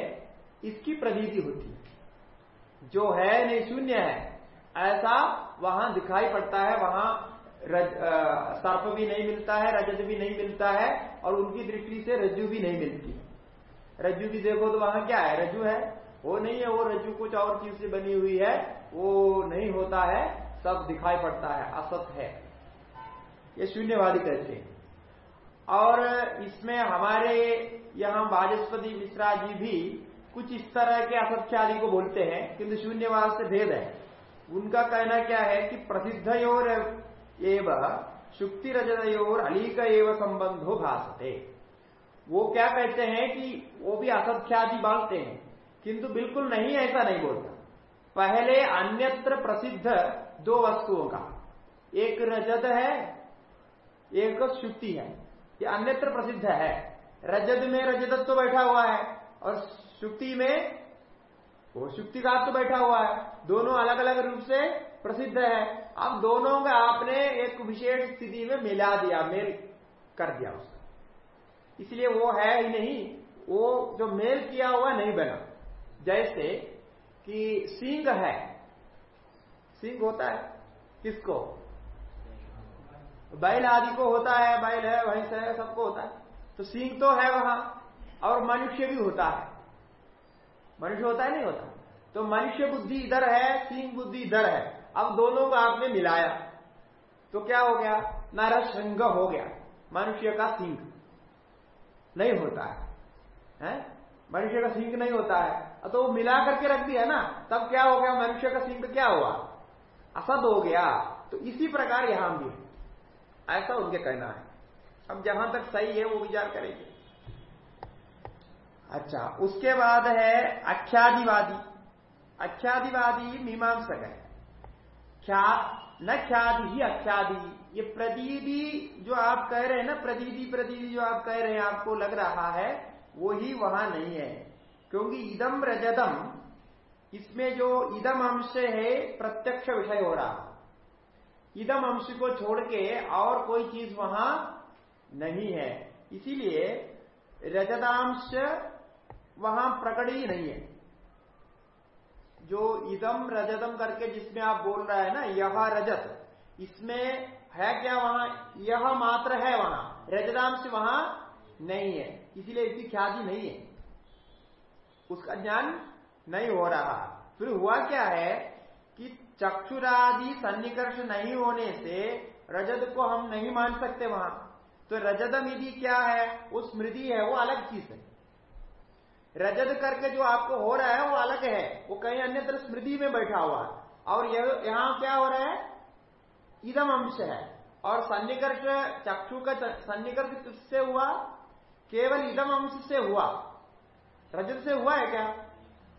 इसकी प्रतीति होती है। जो है नहीं शून्य है। ऐसा वहाँ दिखाई पड़ता है वहाँ रज, सर्प भी नहीं मिलता है रजत भी नहीं मिलता है और उनकी दृष्टि से रज्जु भी नहीं मिलती। रज्जु भी देखो तो वहाँ क्या है? रज्जु है? वो नहीं है वो रज्जु कुछ और चीज़ से बनी हुई है। वो नहीं होता है, सब दिखाई पड़ता है, असत है। ये शून्यवादी कहते हैं। और इसमें हमारे यहाँ वाचस्पति मिश्रा जी भी कुछ इस तरह के असत्यादि को बोलते हैं, किंतु शून्यवाद से भेद है। उनका कहना क्या है कि प्रसिद्ध एवं शुक्ति रजतयोर अलीक एवं संबंधो भाषते वो क्या कहते हैं कि वो भी असत्यादि बांधते हैं, किंतु बिल्कुल नहीं, ऐसा नहीं बोलता। पहले अन्यत्र प्रसिद्ध दो वस्तुओं का। एक रजत है, एक शुक्ति है। ये अन्यत्र प्रसिद्ध है। रजत में रजतत्व तो बैठा हुआ है और शुक्ति में वो शुक्ति का तो बैठा हुआ है। दोनों अलग अलग रूप से प्रसिद्ध है। अब दोनों का आपने एक विशेष स्थिति में मिला दिया, मेल कर दिया उसका इसलिए वो है ही नहीं, वो जो मेल किया हुआ नहीं बना। जैसे कि सिंह है। सिंह होता है? किसको? बैल आदि को होता है बैल है भैंस है सबको होता है। तो सिंह तो है वहाँ और मनुष्य भी होता है। मनुष्य होता है नहीं होता? तो मनुष्य बुद्धि इधर है सिंह बुद्धि इधर है। अब दोनों को आपने मिलाया। तो क्या हो गया? नरसिंह हो गया। मनुष्य का सिंह नहीं होता है, है? मनुष्य का सिंह नहीं होता है। तो मिला करके रख दिया ना, तब क्या हो गया, मनुष्य का सिंह क्या हुआ? असद हो गया। तो इसी प्रकार यहाँ भी ऐसा उनके कहना है। अब जहाँ तक सही है, वो विचार करेंगे। अच्छा उसके बाद है अख्यादिवादी अख्यादिवादी मीमांसक है। ख्या, न ख्यादि ही अख्यादि ये प्रदीदी जो आप कह रहे हैं ना प्रदीदी प्रदीदी जो आप कह रहे हैं, आपको लग रहा है, वो ही वहाँ नहीं है। क्योंकि इदम रजदम इसमें जो इदम अंश है, प्रत्यक्ष विषय हो रहा। इदम अंश को छोड़ के और कोई चीज़ वहाँ नहीं है। इसीलिए रजदांश वहाँ प्रकट ही नहीं है। जो इदम रजतम करके जिसमें आप बोल रहे हैं ना, यह रजत, इसमें है क्या वहाँ? यह मात्र है वहाँ। रजतांश वहाँ नहीं है। इसीलिए इसकी ख्याति नहीं है। उसका ज्ञान नहीं हो रहा। फिर हुआ क्या है कि चक्षुरादि सन्निकर्ष नहीं होने से रजत को हम नहीं मान सकते वहाँ। तो रजतम यदि क्या है, वो स्मृति है, वो अलग चीज़ है। रजत करके जो आपको हो रहा है, वो अलग है। वो कहीं अन्यत्र स्मृति में बैठा हुआ और यहाँ क्या हो रहा है? इदम अंश है। और सन्निकर्ष, चक्षु का सन्निकर्ष किससे हुआ? केवल इदम अंश से हुआ। रजत से हुआ है क्या?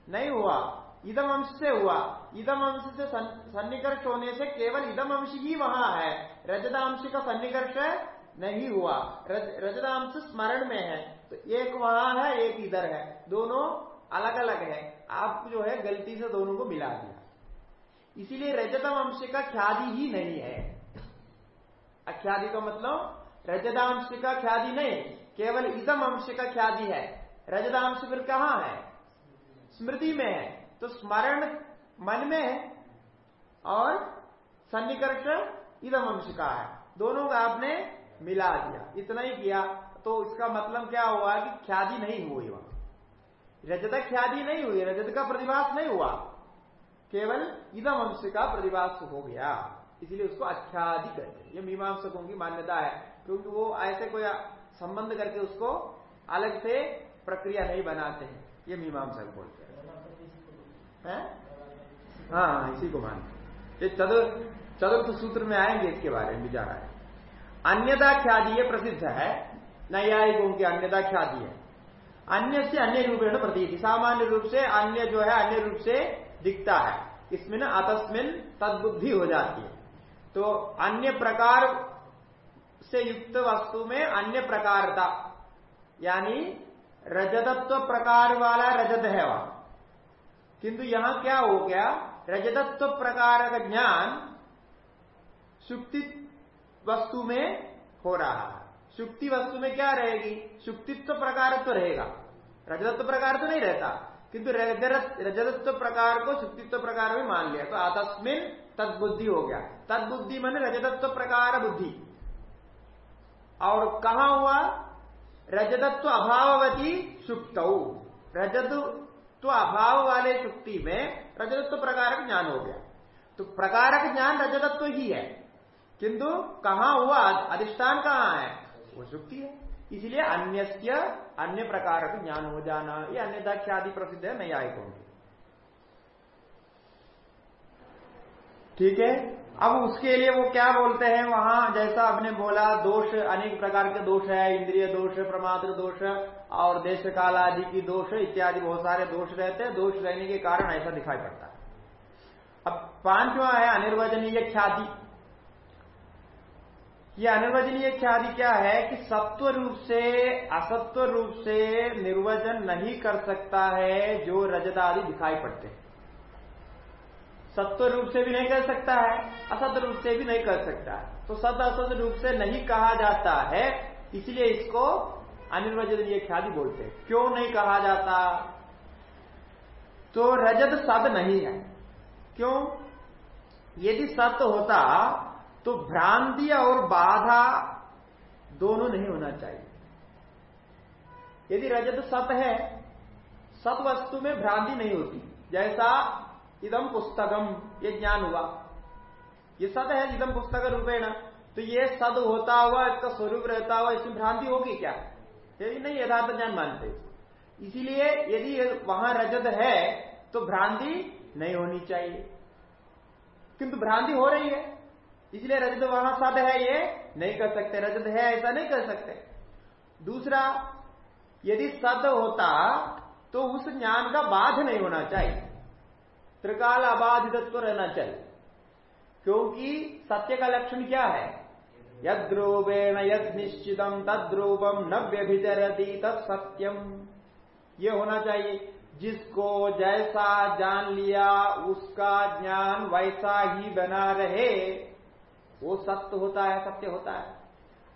नहीं हुआ। इदम अंश से हुआ। इदम अंश से सन्निकर्ष होने से केवल इदम अंश ही वहाँ है। रजतांश का सन्निकर्ष नहीं हुआ। रज, रजतांश स्मरण में है। तो एक वहाँ है एक इधर है। दोनों अलग अलग है। आप जो है गलती से दोनों को मिला दिया। इसीलिए रजतम अंश का ख्याति ही नहीं है। अख्यादि का मतलब रजतांश का ख्याति नहीं केवल इदम अंश का ख्याति है। रजतांश फिर कहाँ है? स्मृति में है। तो स्मरण मन में है और सन्निकर्ष इदम अंश का है। दोनों का आपने मिला दिया। इतना ही किया। तो इसका मतलब क्या हुआ कि ख्याति नहीं हुई वहाँ। रजत ख्याति नहीं हुई। रजत का प्रतिभास नहीं हुआ। केवल इदम अंश का प्रतिभास हो गया। इसलिए उसको अख्यादि कहते हैं। ये मीमांसकों की मान्यता है। क्योंकि वो ऐसे कोई संबंध करके उसको अलग से प्रक्रिया नहीं बनाते हैं। ये मीमांसा बोलते हैं। हाँ? इसी को मानते ये चतुर्थ सूत्र में आएँगे इसके बारे में विचार आए अन्यता ख्याति ये प्रसिद्ध है। नैयायिकों की अन्यता ख्याति है। अन्य से अन्य रूपेण प्रतीति। सामान्य रूप से अन्य जो है, अन्य रूप से दिखता है। इसमें ना अतस्मिन तदबुद्धि हो जाती है। तो अन्य प्रकार से युक्त वस्तु में अन्य प्रकारता, यानी रजतत्व प्रकार वाला रजत है वहाँ। किंतु यहाँ क्या हो गया? रजतत्व प्रकार का ज्ञान सुक्ति वस्तु में हो रहा है। सुक्ति वस्तु में क्या रहेगी? सुक्तित्व प्रकार तो रहेगा। रजतत्व प्रकार तो नहीं रहता। किंतु रजतत्व प्रकार को सुक्तित्व प्रकार में मान लिया। तो आतस्मिन तदबुद्धि हो गया। तदबुद्धि मैंने रजतत्व प्रकार बुद्धि। और कहा हुआ? रजतत्व अभाववती सुक्त। रजतत्व अभाव वाले सुक्ति में रजतत्व प्रकारक ज्ञान हो गया। तो प्रकारक ज्ञान रजतत्व ही है। किंतु कहा हुआ? अधिष्ठान कहाँ है? वो सुक्ति है। इसलिए अन्य अन्य प्रकार का ज्ञान हो जाना, ये अन्यथा ख्याति प्रसिद्ध है न्यायिकों की ठीक है? अब उसके लिए वो क्या बोलते हैं? वहाँ जैसा आपने बोला, दोष अनेक प्रकार के दोष है, इंद्रिय दोष प्रमात्र दोष और देश काल आदि की दोष इत्यादि, बहुत सारे दोष रहते हैं। दोष रहने के कारण ऐसा दिखाई पड़ता है। अब पांचवा है अनिर्वचनीय ख्याति। ये अनिर्वचनीय ख्याति क्या है कि सत्व रूप से, असत्व रूप से निर्वचन नहीं कर सकता है जो रजदादि दिखाई पड़ते हैं। सत्व रूप से भी नहीं कर सकता है, असत रूप से भी नहीं कर सकता है। तो सत असत रूप से नहीं कहा जाता है, इसलिए इसको अनिर्वचनीय ख्याति बोलते हैं। क्यों नहीं कहा जाता? तो रजत सद नहीं है। क्यों? यदि सत्य होता तो भ्रांति और बाधा दोनों नहीं होना चाहिए। यदि रजत सत है, सत वस्तु में भ्रांति नहीं होती। जैसा इदम पुस्तकम ये ज्ञान हुआ। ये सद है इदम पुस्तक रूपेण। तो ये सद होता हुआ, इसका स्वरूप रहता हुआ, इसमें भ्रांति होगी क्या? यदि नहीं, यथार्थ ज्ञान मानते। इसीलिए यदि वहाँ रजत है तो भ्रांति नहीं होनी चाहिए। किंतु भ्रांति हो रही है। इसलिए रजत वहाँ सद है, ये नहीं कर सकते। रजत है, ऐसा नहीं कर सकते। दूसरा, यदि सद होता तो उस ज्ञान का बाध नहीं होना चाहिए। त्रिकाल अबाधित्व रहना चाहिए। क्योंकि सत्य का लक्षण क्या है? यद्रूपेण यद निश्चितम तद्रूपम न व्यभिचरती तत्सत्यम ये होना चाहिए। जिसको जैसा जान लिया, उसका ज्ञान वैसा ही बना रहे, वो सत्य होता है, सत्य होता है।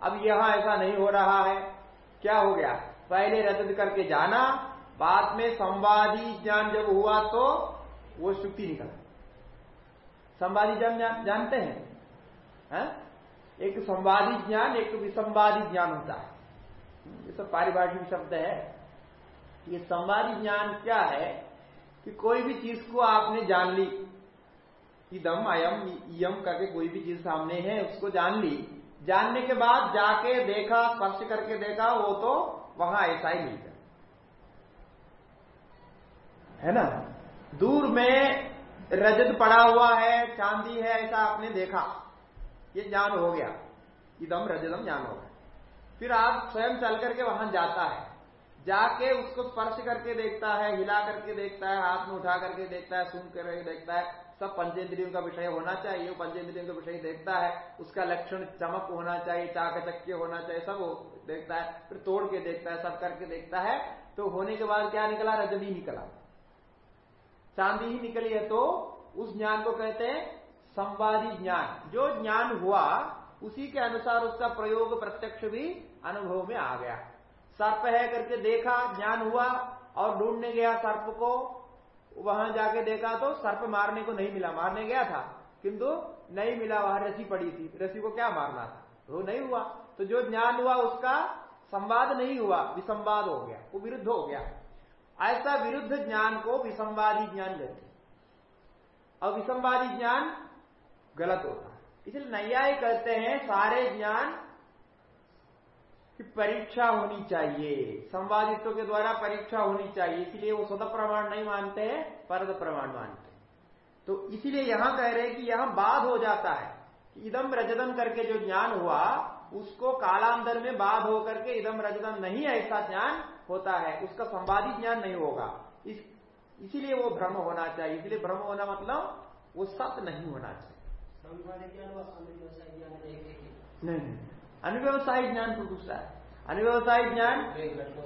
अब यहाँ ऐसा नहीं हो रहा है। क्या हो गया? पहले रद्द करके जाना, बाद में संवादी ज्ञान जब हुआ तो वो श्रुति निकला। संवादी ज्ञान जानते हैं? है? एक संवादी ज्ञान, एक विसंवादी ज्ञान होता है। ये सब पारिभाषिक शब्द है। ये संवादी ज्ञान क्या है कि कोई भी चीज़ को आपने जान ली, इदम, अयम यम करके कोई भी चीज़ सामने है, उसको जान ली। जानने के बाद जाके देखा, स्पर्श करके देखा, वो तो वहाँ ऐसा ही मिल गया है ना? दूर में रजत पड़ा हुआ है, चांदी है, ऐसा आपने देखा। ये ज्ञान हो गया। इदम रजतम ज्ञान हो गया। फिर आप स्वयं चल करके वहाँ जाता है। जाके उसको स्पर्श करके देखता है, हिला करके देखता है, हाथ में उठा करके देखता है, सुन करके देखता है। सब पंचेंद्रियों का विषय होना चाहिए पंचेंद्रियों का विषय देखता है। उसका लक्षण चमक होना चाहिए, चाकचक्य होना चाहिए, सब देखता है। फिर तोड़ के देखता है, सब करके देखता है। तो होने के बाद क्या निकला? रजनी निकला। चांदी ही निकली है तो उस ज्ञान को कहते हैं संवादी ज्ञान। जो ज्ञान हुआ, उसी के अनुसार उसका प्रयोग प्रत्यक्ष भी अनुभव में आ गया। सर्प है करके देखा, ज्ञान हुआ और ढूँढने गया सर्प को, वहाँ जाके देखा तो सर्प मारने को नहीं मिला। मारने गया था, किंतु नहीं मिला, वहाँ रसी पड़ी थी। रसी को क्या मारना था? वो नहीं हुआ। तो जो ज्ञान हुआ, उसका संवाद नहीं हुआ, विसंवाद हो गया, वो विरुद्ध हो गया। ऐसा विरुद्ध ज्ञान को विसंवादी ज्ञान लेते और विसंवादी ज्ञान गलत होता है। इसलिए नैयाय कहते हैं, सारे ज्ञान कि परीक्षा होनी चाहिए। संवादित्व के द्वारा परीक्षा होनी चाहिए। इसलिए वो स्वतः प्रमाण नहीं मानते हैं, परद प्रमाण मानते हैं। तो इसीलिए यहाँ कह रहे हैं कि यहाँ बाध हो जाता है इदम रजदम करके जो ज्ञान हुआ, उसको कालांतर में बाध होकर के इदम रजदम नहीं ऐसा ज्ञान होता है उसका संवादी ज्ञान नहीं होगा। इस इसीलिए वो भ्रम होना चाहिए। इसलिए भ्रम होना मतलब वो सत्य नहीं होना चाहिए। नहीं अनुव्यवसायिक ज्ञान तो दूसरा है। अनुव्यवसायिक ज्ञान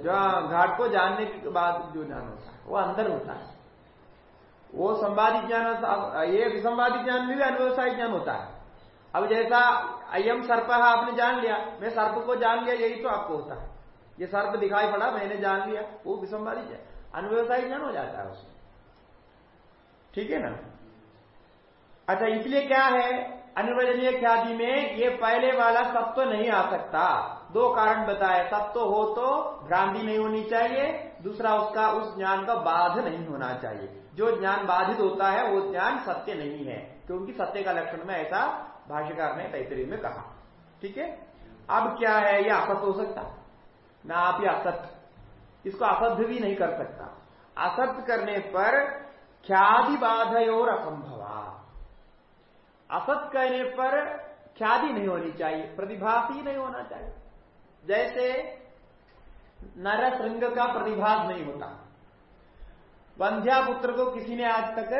जो घाट को जानने के बाद जो ज्ञान होता है वो अंदर होता है। वो संवादी ज्ञान ये विसंवादी ज्ञान में भी अनुव्यवसायिक ज्ञान होता है। अब जैसा अयम सर्प है आपने जान लिया मैं सर्प को जान लिया यही तो आपको होता है। ये सर्प दिखाई पड़ा, मैंने जान लिया, वो विसंवादी ज्ञान अनुव्यवसायिक ज्ञान हो जाता है उसमें। ठीक है ना? अच्छा इसलिए क्या है? अनुवजनीय ख्याति में ये पहले वाला सत्व तो नहीं आ सकता। दो कारण बताए। सत्व तो हो तो भ्रांति नहीं होनी चाहिए, दूसरा उसका, उस ज्ञान का बाध नहीं होना चाहिए। जो ज्ञान बाधित होता है, वो ज्ञान सत्य नहीं है, क्योंकि सत्य का लक्षण में ऐसा भाष्यकार ने तैतरी में कहा। ठीक है? अब क्या है? यह असत हो सकता। ना आप ये असत इसको असत्य भी नहीं कर सकता। असत्य करने पर ख्याति बाधयोर असंभवा। असत कहने पर ख्याति नहीं होनी चाहिए प्रतिभास ही नहीं होना चाहिए। जैसे नर श्रृंग का प्रतिभास नहीं होता। वंध्या पुत्र को किसी ने आज तक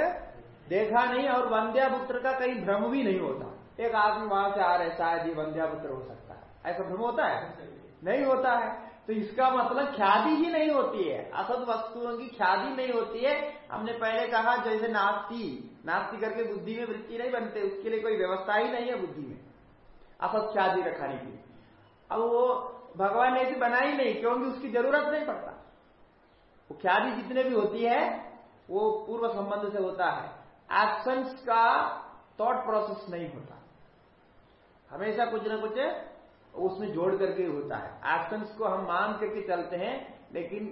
देखा नहीं और वंध्या पुत्र का कहीं भ्रम भी नहीं होता। एक आदमी वहाँ से आ रहे शायद ये वंध्या पुत्र हो सकता है। ऐसा भ्रम होता है। नहीं होता है। तो इसका मतलब ख्याति ही नहीं होती है। असत वस्तुओं की ख्याति नहीं होती है। हमने पहले कहा, जैसे नास्ती नास्ती करके बुद्धि में वृत्ति नहीं बनते, उसके लिए कोई व्यवस्था ही नहीं है बुद्धि में, असत ख्याति रखाने की। अब वो भगवान ने ऐसी बनाई नहीं, क्योंकि उसकी ज़रूरत नहीं पड़ता। वो ख्याति जितने भी होती है, वो पूर्व संबंध से होता है। एब्सेंस का थॉट प्रोसेस नहीं होता। हमेशा कुछ ना कुछ उसमें जोड़ करके होता है। एब्सेंस को हम मान करके चलते हैं, लेकिन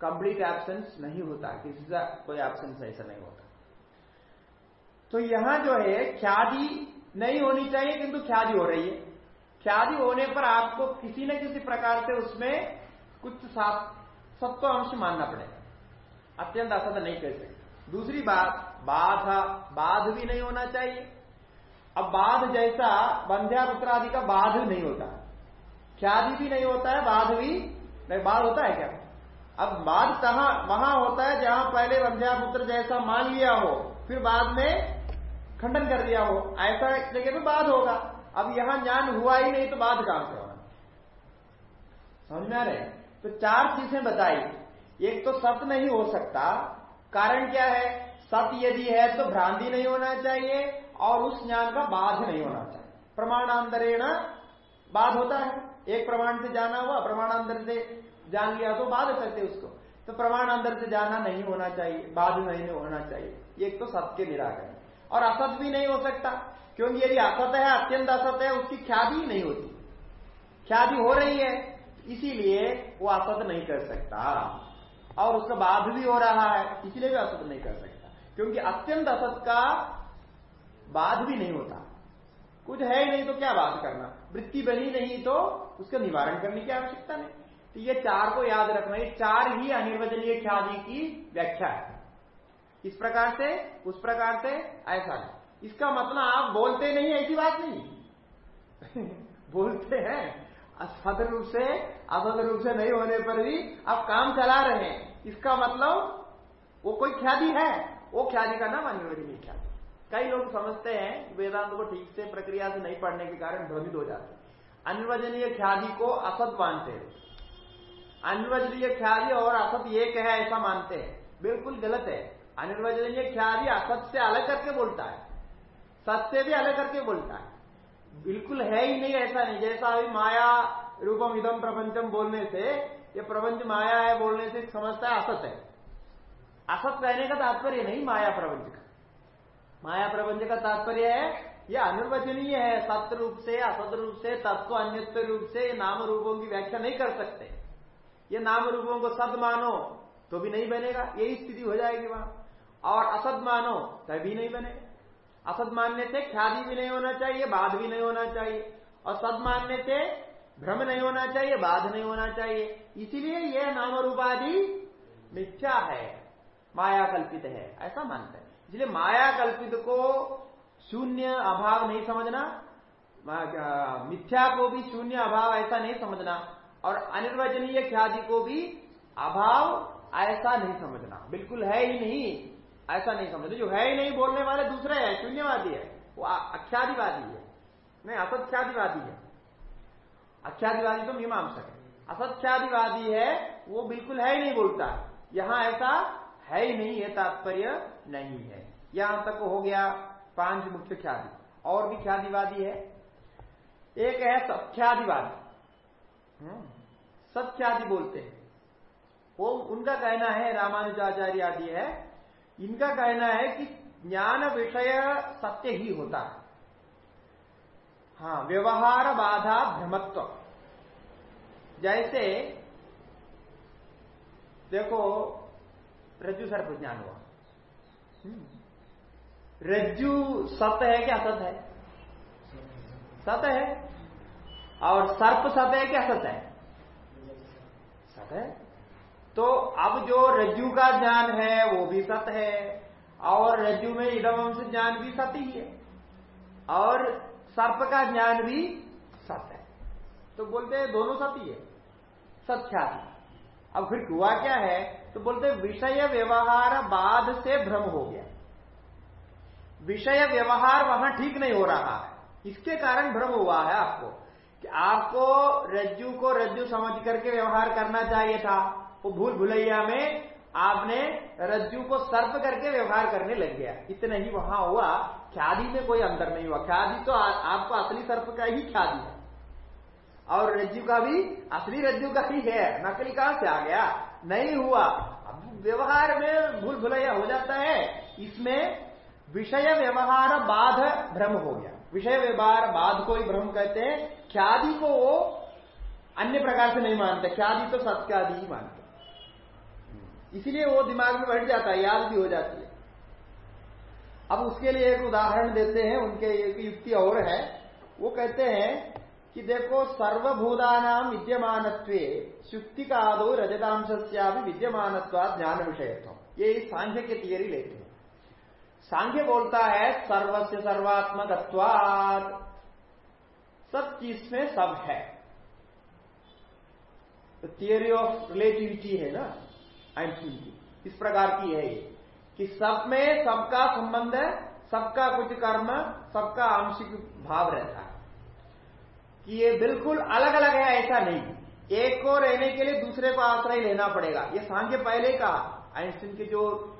कंप्लीट एब्सेंस नहीं होता। किसी का कोई एब्सेंस ऐसा नहीं होता। तो यहाँ जो है, ख्याति नहीं होनी चाहिए, किंतु ख्याति हो रही है। ख्याति होने पर आपको किसी न किसी प्रकार से उसमें कुछ सत्व अंश मानना पड़ेगा। अत्यंत असत नहीं कह सकते। दूसरी बात, बाध बाध भी नहीं होना चाहिए। अब बाध जैसा बंध्यापुत्र आदि का बाध नहीं होता। ख्यादि भी नहीं होता है, बाध भी नहीं, बाध होता है क्या? अब बाध कहा वहाँ होता है जहाँ पहले बंध्यापुत्र जैसा मान लिया हो, फिर बाद में खंडन कर दिया हो, ऐसा जगह में बाध होगा। अब यहाँ ज्ञान हुआ ही नहीं तो बाध काम से होना समझ में आ रहे तो चार चीज़ें बताई। एक तो सत्य नहीं हो सकता, कारण क्या है? सत्य यदि है तो भ्रांति नहीं होना चाहिए और उस ज्ञान का बाध नहीं होना चाहिए। प्रमाणांतरेण बाध होता है। एक प्रमाण से जाना हुआ, प्रमाण अंदर से जान लिया तो बाध करते उसको। तो प्रमाण अंदर से जाना नहीं होना चाहिए बाध नहीं होना चाहिए। एक तो सत्य निराकरण। और असत भी नहीं हो सकता, क्योंकि यदि असत है, अत्यंत असत है, उसकी ख्याति नहीं होती। ख्याति हो रही है, इसीलिए वो असत नहीं कर सकता। और उसका बाध भी हो रहा है, इसलिए भी असत नहीं कर सकता। क्योंकि अत्यंत असत का बाध भी नहीं होता। कुछ है ही नहीं तो क्या बात करना? वृत्ति बनी नहीं तो उसका निवारण करने की आवश्यकता नहीं। तो ये चार को याद रखना, ये चार ही अनिर्वचनीय ख्याति की व्याख्या है। इस प्रकार से, उस प्रकार से, ऐसा है। इसका मतलब आप बोलते नहीं, ऐसी बात नहीं। (laughs) बोलते हैं, असद रूप से, असद रूप से नहीं होने पर भी आप काम चला रहे हैं। इसका मतलब वो कोई ख्याति है, वो ख्याति का नाम अनिर्वचनीय ख्याति। कई लोग समझते हैं वेदांत को ठीक से, प्रक्रिया से नहीं पढ़ने के कारण भ्रमित हो जाते अनिर्वचनीय ख्याति को असत मानते हैं। अनिर्वचनीय ख्याति और असत एक है ऐसा मानते हैं। बिल्कुल गलत है। अनिर्वचनीय ख्याति असत से अलग करके बोलता है। सत से भी अलग करके बोलता है। बिल्कुल है ही नहीं ऐसा नहीं। जैसा अभी माया रूपम इदम प्रपंचम बोलने से, ये प्रपंच माया है बोलने से समझता है असत है। असत कहने का तात्पर्य नहीं माया प्रपंच का। माया प्रबंध का तात्पर्य है यह अनुर्वचनीय है, सत्य रूप से, असत रूप से, तत्व अन्य रूप से नाम रूपों की व्याख्या नहीं कर सकते। ये नाम रूपों को सद मानो तो भी नहीं बनेगा, यही स्थिति हो जाएगी वहाँ। और असद मानो तभी नहीं बनेगा। असद मानने से ख्याति भी नहीं होना चाहिए, बाध भी नहीं होना चाहिए। और सद मानने से भ्रम नहीं होना चाहिए, बाध नहीं होना चाहिए। इसीलिए यह नाम रूपाधि मिथ्या है माया कल्पित है, ऐसा मानते हैं। इसलिए माया कल्पित को शून्य अभाव नहीं समझना मिथ्या को भी शून्य अभाव ऐसा नहीं समझना, और अनिर्वचनीय ख्याति को भी अभाव ऐसा नहीं समझना। बिल्कुल है ही नहीं, ऐसा नहीं समझना। जो है ही नहीं बोलने वाले दूसरे है, शून्यवादी है। वो अख्यादिवादी है। नहीं असत्यादिवादी है। अख्यादिवादी तो मीमांसक है। असत्यादिवादी है, वो बिल्कुल है ही नहीं बोलता। यहाँ ऐसा है ही नहीं है तात्पर्य नहीं है। यहाँ तक हो गया पाँच मुख्य ख्याति। और भी ख्यातिवादी है। एक है सत्यादिवादी हम्म, सत्यादि बोलते हैं। वो उनका कहना है रामानुजाचार्य आदि है इनका कहना है कि ज्ञान विषय सत्य ही होता है। हाँ व्यवहार बाधा भ्रमत्व। जैसे देखो रज्जु सर्प ज्ञान हुआ। रज्जु सत्य है क्या असत है? सत्य है। और सर्प सत्य है क्या सत्य है? सत्य है। तो अब जो रज्जु का ज्ञान है, वो भी सत्य है। और रज्जु में से ज्ञान भी सत्य ही है। और सर्प का ज्ञान भी सत्य है। तो बोलते हैं दोनों सत्य है। सत्यादि। अब फिर हुआ क्या है? तो बोलते विषय व्यवहार बाद से भ्रम हो गया। विषय व्यवहार वहाँ ठीक नहीं हो रहा है। इसके कारण भ्रम हुआ है आपको कि आपको रज्जु को रज्जु समझ करके व्यवहार करना चाहिए था। वो भूल भुलैया में आपने रज्जु को सर्प करके व्यवहार करने लग गया। इतना ही वहाँ हुआ ख्यादी में कोई अंतर नहीं हुआ। ख्यादी तो आ, आपको असली सर्प का ही ख्यादी है। और रज्जु का भी, असली रज्जु का ही है। नकली कहाँ से आ गया? नहीं हुआ। व्यवहार में भूल भुलैया हो जाता है। इसमें विषय व्यवहार बाध भ्रम हो गया। विषय व्यवहार बाध को ही भ्रम कहते हैं। ख्यादि को वो अन्य प्रकार से नहीं मानते। ख्यादि तो सत्यादि ही मानते। इसीलिए वो दिमाग में बैठ जाता है, याद भी हो जाती है। अब उसके लिए एक उदाहरण देते हैं। उनके एक युक्ति और है। वो कहते हैं कि देखो सर्वभूतानाम विद्यमान शुक्ति का आदो रजतांश विद्यमान ज्ञान विषय ये सांख्य के थियरी लेते हैं। सांख्य बोलता है, सर्वस्य सर्वात्मक सब चीज़ में सब है। थियरी ऑफ़ रिलेटिविटी है ना? आइंस्टीन की इस प्रकार की है ये। कि सब में सबका संबंध है, सबका कुछ कर्म, सबका आंशिक भाव रहता है। कि ये बिल्कुल अलग अलग है, ऐसा नहीं। एक को रहने के लिए दूसरे को आश्रय लेना पड़ेगा। ये सांख्य पहले का आइंस्टीन की जो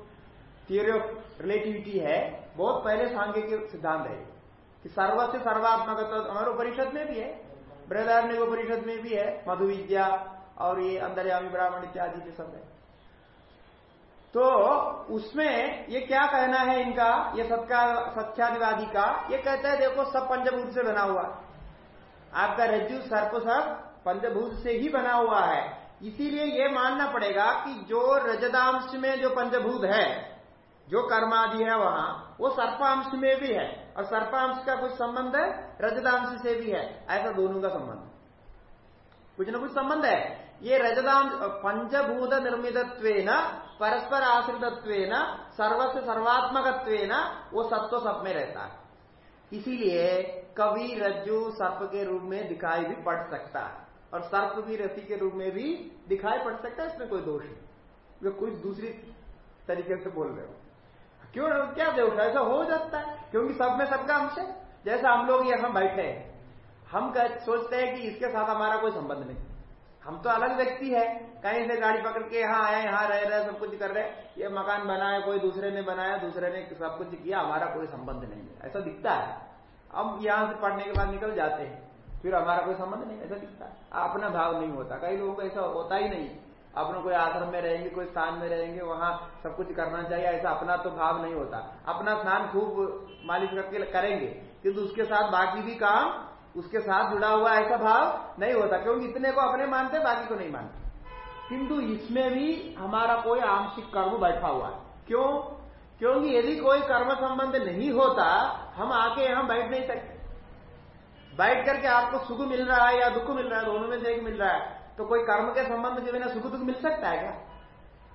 थियोरी ऑफ़ रिलेटिविटी है, बहुत पहले सांख्य के सिद्धांत है। कि सर्वस्व सर्वात्मक तो हमारे में भी है, बृहदारण्य उपनिषद में भी है मधु विद्या और ये अंतर्यामी, ब्राह्मण इत्यादि के सब है। तो उसमें ये क्या कहना है इनका, ये सत्या सत्यादिवादी का? ये कहता है, देखो, सब पंचभूत से बना हुआ आपका रज्जु सर्प सब पंचभूत से ही बना हुआ है। इसीलिए ये मानना पड़ेगा कि जो रजदांश में जो पंचभूत है, जो कर्मादि है वहाँ, वो सर्पांश में भी है। और सर्पांश का कुछ संबंध है रजदांश से भी है। ऐसा दोनों का संबंध। कुछ ना कुछ संबंध है। ये रजदांश पंचभूत निर्मितत्व परस्पर आश्रितत्व सर्वस्व सर्वात्मक वो सत्व सब में रहता है। इसीलिए कवि रज्जु सर्प के रूप में दिखाई भी पड़ सकता है। और सर्प भी रसी के रूप में भी दिखाई पड़ सकता है, इसमें कोई दोष नहीं। वे कुछ दूसरी तरीके से बोल रहे हो। क्यों क्या दोष ऐसा हो जाता है, क्योंकि सब में सबका अंश है। जैसा हम लोग यहाँ बैठे हैं, हम सोचते हैं कि इसके साथ हमारा कोई संबंध नहीं। हम तो अलग व्यक्ति है, कहीं से गाड़ी पकड़ के यहाँ आए, यहाँ रह रहे, सब कुछ कर रहे ये मकान बनाया, कोई दूसरे ने बनाया, दूसरे ने सब कुछ किया, हमारा कोई संबंध नहीं है। ऐसा दिखता है। अब यहाँ से पढ़ने के बाद निकल जाते हैं। फिर हमारा कोई संबंध नहीं, ऐसा दिखता है। अपना भाव नहीं होता। कई लोगों को ऐसा होता ही नहीं। अपने कोई आश्रम में रहेंगे, कोई स्थान में रहेंगे, वहाँ सब कुछ करना चाहिए, ऐसा अपना तो भाव नहीं होता। अपना स्नान खूब मालिश करके करेंगे, किंतु उसके साथ बाकी भी काम, उसके साथ जुड़ा हुआ ऐसा भाव नहीं होता, क्योंकि इतने को अपने मानते, बाकी को नहीं मानते। किंतु इसमें भी हमारा कोई आंशिक कर्म बैठा हुआ है। क्यों? क्योंकि यदि कोई कर्म संबंध नहीं होता हम आके यहाँ बैठ नहीं सकते। बैठ करके आपको सुख मिल रहा है या दुख मिल रहा है, दोनों में से एक मिल रहा है तो कोई कर्म के संबंध के बिना सुख दुख मिल सकता है क्या?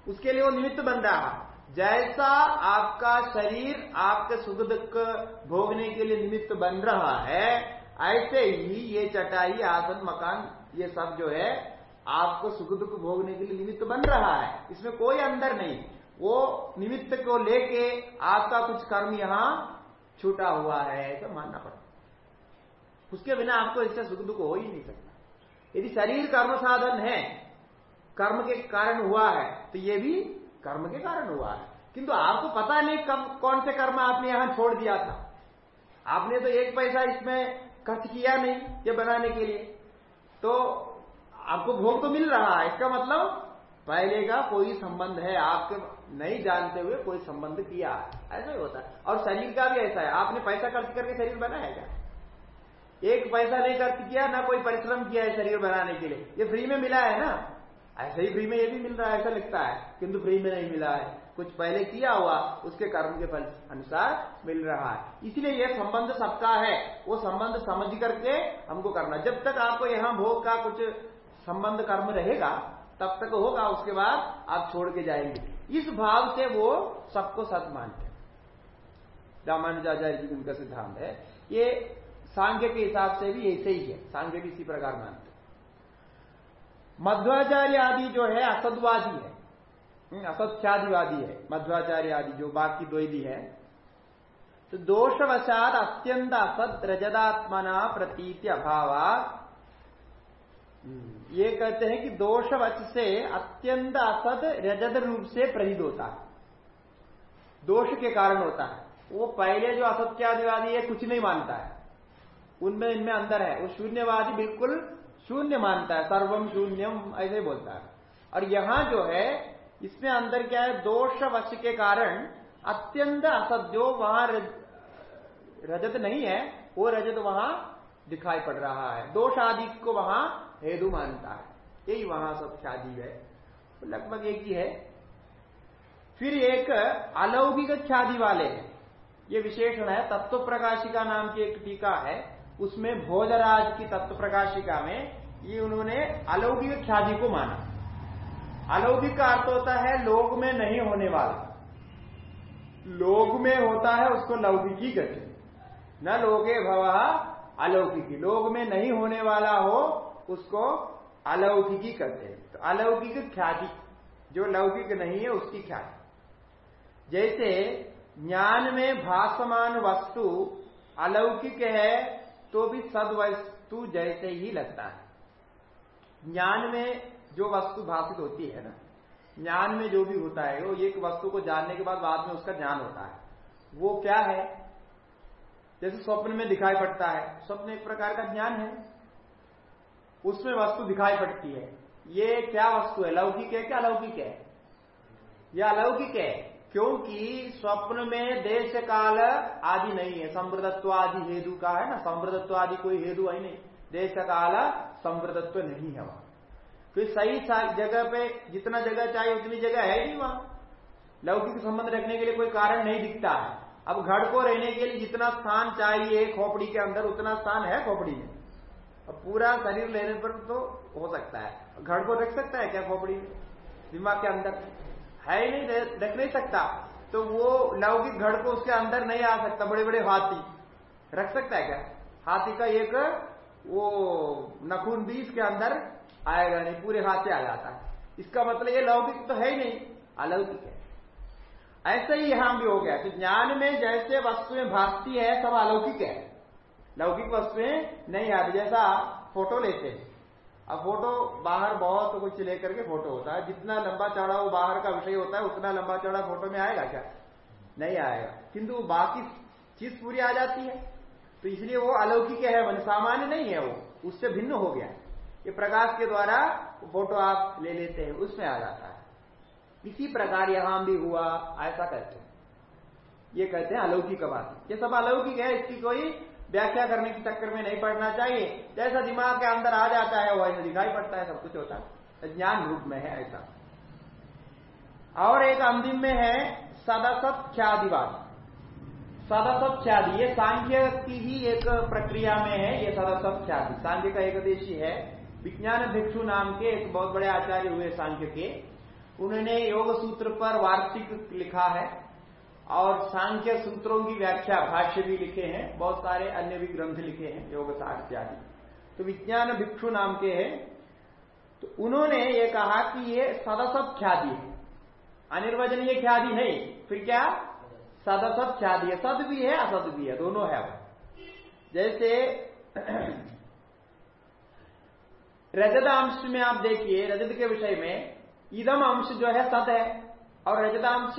उसके लिए वो निमित्त बन रहा है। जैसा आपका शरीर आपके सुख दुख भोगने के लिए निमित्त बन रहा है, ऐसे ही ये चटाई, आसन, मकान, ये सब जो है, आपको सुख दुख भोगने के लिए निमित्त बन रहा है। इसमें कोई अंदर नहीं। वो निमित्त को लेके आपका कुछ कर्म यहाँ छूटा हुआ है, ऐसा मानना पड़ता उसके बिना आपको इससे सुख दुख हो ही नहीं सकता। यदि शरीर कर्म साधन है, कर्म के कारण हुआ है तो ये भी कर्म के कारण हुआ है। किंतु आपको पता नहीं कब, कौन से कर्म आपने यहाँ छोड़ दिया था। आपने तो एक पैसा इसमें खर्च किया नहीं, ये बनाने के लिए। तो आपको भोग तो मिल रहा है, इसका मतलब पहले का कोई संबंध है, आपके नहीं जानते हुए कोई संबंध किया। ऐसा ही होता है। और शरीर का भी ऐसा है। आपने पैसा खर्च करके शरीर बनाया क्या? एक पैसा नहीं खर्च किया, ना कोई परिश्रम किया है शरीर बनाने के लिए। ये फ्री में मिला है ना? ऐसे ही फ्री में ये भी मिल रहा है, ऐसा लगता है। किंतु फ्री में नहीं मिला है। कुछ पहले किया हुआ, उसके कर्म के फल अनुसार मिल रहा है। इसलिए यह संबंध सबका है। वो संबंध समझ करके हमको करना। जब तक आपको यहाँ भोग का कुछ संबंध कर्म रहेगा, तब तक होगा। उसके बाद आप छोड़ के जाएँगे। इस भाव से वो सबको सत मानते रामानुजाचार्य जी उनका सिद्धांत है। ये सांख्य के हिसाब से भी ऐसे ही है। सांख्य भी इसी प्रकार मानते मध्वाचार्य आदि जो है असदवादी है। हम्म, असत्यादिवादी है। मध्वाचार्य आदि जो बाकी द्वैदी है। तो दोषवशात अत्यंत असत रजदात्मना प्रतीति अभाव ये कहते हैं कि दोषवच से अत्यंत असत रजत रूप से प्रहित होता है। दोष के कारण होता है। वो पहले जो असत्यादिवादी है, कुछ नहीं मानता है। उनमें, इनमें अंदर है। वो शून्यवादी बिल्कुल शून्य मानता है। सर्वम शून्यम ऐसे बोलता है। और यहाँ जो है, इसमें अंदर क्या है? दोष वश के कारण अत्यंत असत जो वहाँ रजत नहीं है, वो रजत वहाँ दिखाई पड़ रहा है। दोष आदि को वहाँ हेतु मानता है। यही वहाँ सब शादी है। तो लगभग एक ही है। फिर एक अलौकिक ख्याति वाले हैं। ये विशेषण है, तत्व प्रकाशिका नाम की एक टीका है। उसमें भोजराज की तत्व प्रकाशिका में ये उन्होंने अलौकिक ख्याति को माना। अलौकिक का अर्थ होता है, लोग में नहीं होने वाला। लोग में होता है उसको लौकिकी कहते न लोगे भवा अलौकिकी। लोग में नहीं होने वाला हो उसको अलौकिकी कहते हैं। तो अलौकिक ख्याति, जो लौकिक नहीं है, उसकी ख्याति। जैसे ज्ञान में भासमान वस्तु अलौकिक है तो भी सद वस्तु जैसे ही लगता है। ज्ञान में जो वस्तु भाषित होती है ना, ज्ञान में जो भी होता है, वो एक वस्तु को जानने के बाद बाद में उसका ज्ञान होता है। वो क्या है? जैसे स्वप्न में दिखाई पड़ता है, स्वप्न एक प्रकार का ज्ञान है। उसमें वस्तु दिखाई पड़ती है। ये क्या वस्तु है? लौकिक है क्या अलौकिक है? यह अलौकिक है? क्योंकि स्वप्न में देश काल आदि नहीं है। समृद्धत्व आदि हेतु का है ना? समृद्धत्व आदि कोई हेतु है नहीं। देश काल समृद्धत्व नहीं है वहाँ। फिर सही जगह पे जितना जगह चाहिए उतनी जगह है नहीं वहाँ। लौकिक संबंध रखने के लिए कोई कारण नहीं दिखता है। अब घर को रहने के लिए जितना स्थान चाहिए खोपड़ी के अंदर, उतना स्थान है खोपड़ी में। अब पूरा शरीर लेने पर तो हो सकता है। घर को रख सकता है क्या खोपड़ी दिमाग के अंदर? है ही नहीं रख नहीं सकता। तो वो लौकिक घर को उसके अंदर नहीं आ सकता बड़े बड़े हाथी। रख सकता है क्या? हाथी का एक वो नखून भी इसके अंदर आएगा नहीं, पूरे हाथ आ जाता है। इसका मतलब ये लौकिक तो है ही नहीं, अलौकिक है। ऐसा ही यहाँ भी हो गया कि ज्ञान में जैसे वस्तुएँ भागती है, सब अलौकिक है। लौकिक वस्तुएँ नहीं आती, जैसा फ़ोटो लेते हैं। अब फ़ोटो बाहर बहुत तो कुछ लेकर के फ़ोटो होता है, जितना लंबा चौड़ा वो बाहर का विषय होता है, उतना लंबा चौड़ा फ़ोटो में आएगा क्या? नहीं आएगा। किंतु बाकी चीज़ पूरी आ जाती है। तो इसलिए वो अलौकिक है मन सामान्य नहीं है वो, उससे भिन्न हो गया ये प्रकाश के द्वारा फ़ोटो आप ले लेते हैं, उसमें आ जाता है। इसी प्रकार यहाँ भी हुआ, ऐसा कहते हैं। ये कहते हैं अलौकिक बात। ये सब अलौकिक है, इसकी कोई व्याख्या करने के चक्कर में नहीं पढ़ना चाहिए। जैसा दिमाग के अंदर आ जाता है, वैसा दिखाई पड़ता है, सब कुछ होता है। ज्ञान रूप में है ऐसा। और एक अंतिम में है सदसत ख्यादिवाद सदसत ख्यादि ये सांख्य की ही एक प्रक्रिया में है, ये सदसत ख्यादि सांख्य का एक देशी है, विज्ञान भिक्षु नाम के एक बहुत बड़े आचार्य हुए सांख्य के। उन्होंने योग सूत्र पर वार्षिक लिखा है। और सांख्य सूत्रों की व्याख्या भाष्य भी लिखे हैं, बहुत सारे अन्य भी ग्रंथ लिखे हैं योग साहित्य आदि तो विज्ञान भिक्षु नाम के हैं। तो उन्होंने ये कहा कि ये सदसत ख्यादि है। अनिर्वचनीय ख्यादि नहीं, फिर क्या? सदसत ख्यादि है। सद भी है, असद भी है, दोनों है जैसे (clears throat) रजत अंश में आप देखिए, रजत के विषय में, इदम अंश जो है सत है, और रजतांश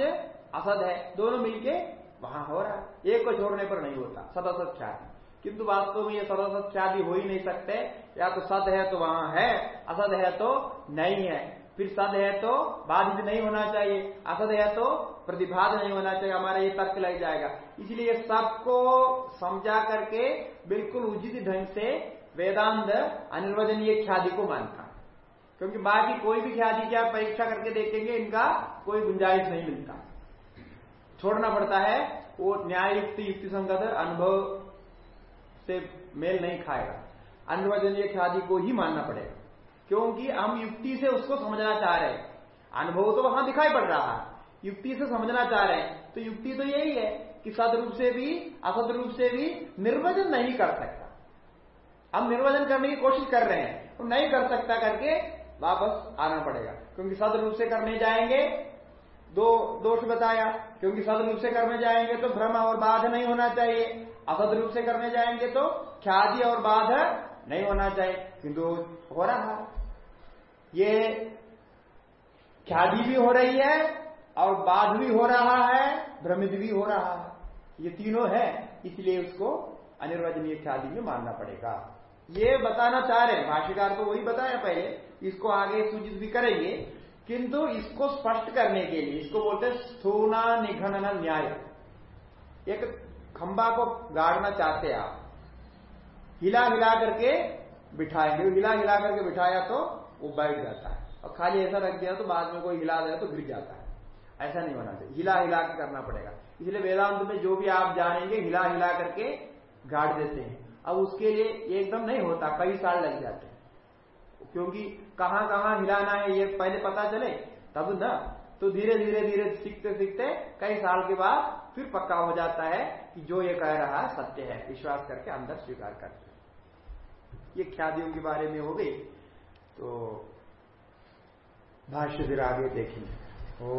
असद है, दोनों मिलके वहाँ हो रहा है। एक को छोड़ने पर नहीं होता सदसत ख्याति। किंतु वास्तव में ये सदसत ख्याति हो ही नहीं सकते। या तो सद है तो वहाँ है, असद है तो नहीं है। फिर सद है तो बाधित नहीं होना चाहिए, असद है तो प्रतिभाद नहीं होना चाहिए, हमारा ये तर्क लग जाएगा। इसलिए सबको समझा करके बिल्कुल उचित ढंग से वेदांत अनिर्वचनीय ख्याति को मानता। क्योंकि बाकी कोई भी ख्याति की आप परीक्षा करके देखेंगे, इनका कोई गुंजाइश नहीं मिलता। छोड़ना पड़ता है, वो न्याय युक्ति युक्ति संगत अनुभव से मेल नहीं खाएगा। अनिर्वचनीय ख्याति को ही मानना पड़ेगा। क्योंकि हम युक्ति से उसको समझना चाह रहे हैं। अनुभव तो वहाँ दिखाई पड़ रहा है। युक्ति से समझना चाह रहे हैं। तो युक्ति तो यही है कि सदरूप से भी असद रूप से भी निर्वचन नहीं कर सकता। हम निर्वचन करने की कोशिश कर रहे हैं। तो नहीं कर सकता करके वापस आना पड़ेगा। क्योंकि सदरूप से करने जाएँगे दो दोष बताया, क्योंकि सद रूप से करने जाएँगे तो भ्रम और बाध नहीं होना चाहिए। असद रूप से करने जाएँगे तो ख्याति और बाध नहीं होना चाहिए। किंतु हो रहा ये ख्याति भी हो रही है और बाध भी हो रहा है, भ्रमित भी हो रहा है। ये तीनों है, इसलिए उसको अनिर्वचनीय ख्याति में मानना पड़ेगा। ये बताना चाह रहे हैं। भाष्यकार को वही बताया पहले, इसको आगे सूचित भी करेंगे। किंतु इसको स्पष्ट करने के लिए, इसको बोलते हैं स्थूना निघनन न्याय। एक खंबा को गाड़ना चाहते आप। हिला हिला करके बिठाएँगे। हिला हिला करके बिठाया तो वो बैठ जाता है। और खाली ऐसा रख दिया तो बाद में कोई हिला दे तो गिर जाता है। ऐसा नहीं होना चाहिए। हिला हिला के करना पड़ेगा। इसलिए वेदांत में जो भी आप जानेंगे, हिला हिला करके गाड़ देते हैं। अब उसके लिए एकदम नहीं होता, कई साल लग जाते हैं। क्योंकि कहाँ कहाँ हिलाना है, ये पहले पता चले, तब न। तो धीरे धीरे धीरे सीखते सीखते कई साल के बाद फिर पक्का हो जाता है कि जो ये कह रहा है सत्य है, विश्वास करके अंदर स्वीकार करते ये ख्यादियों के बारे में हो गई। तो भाष्य फिर आगे देखेंगे। ओ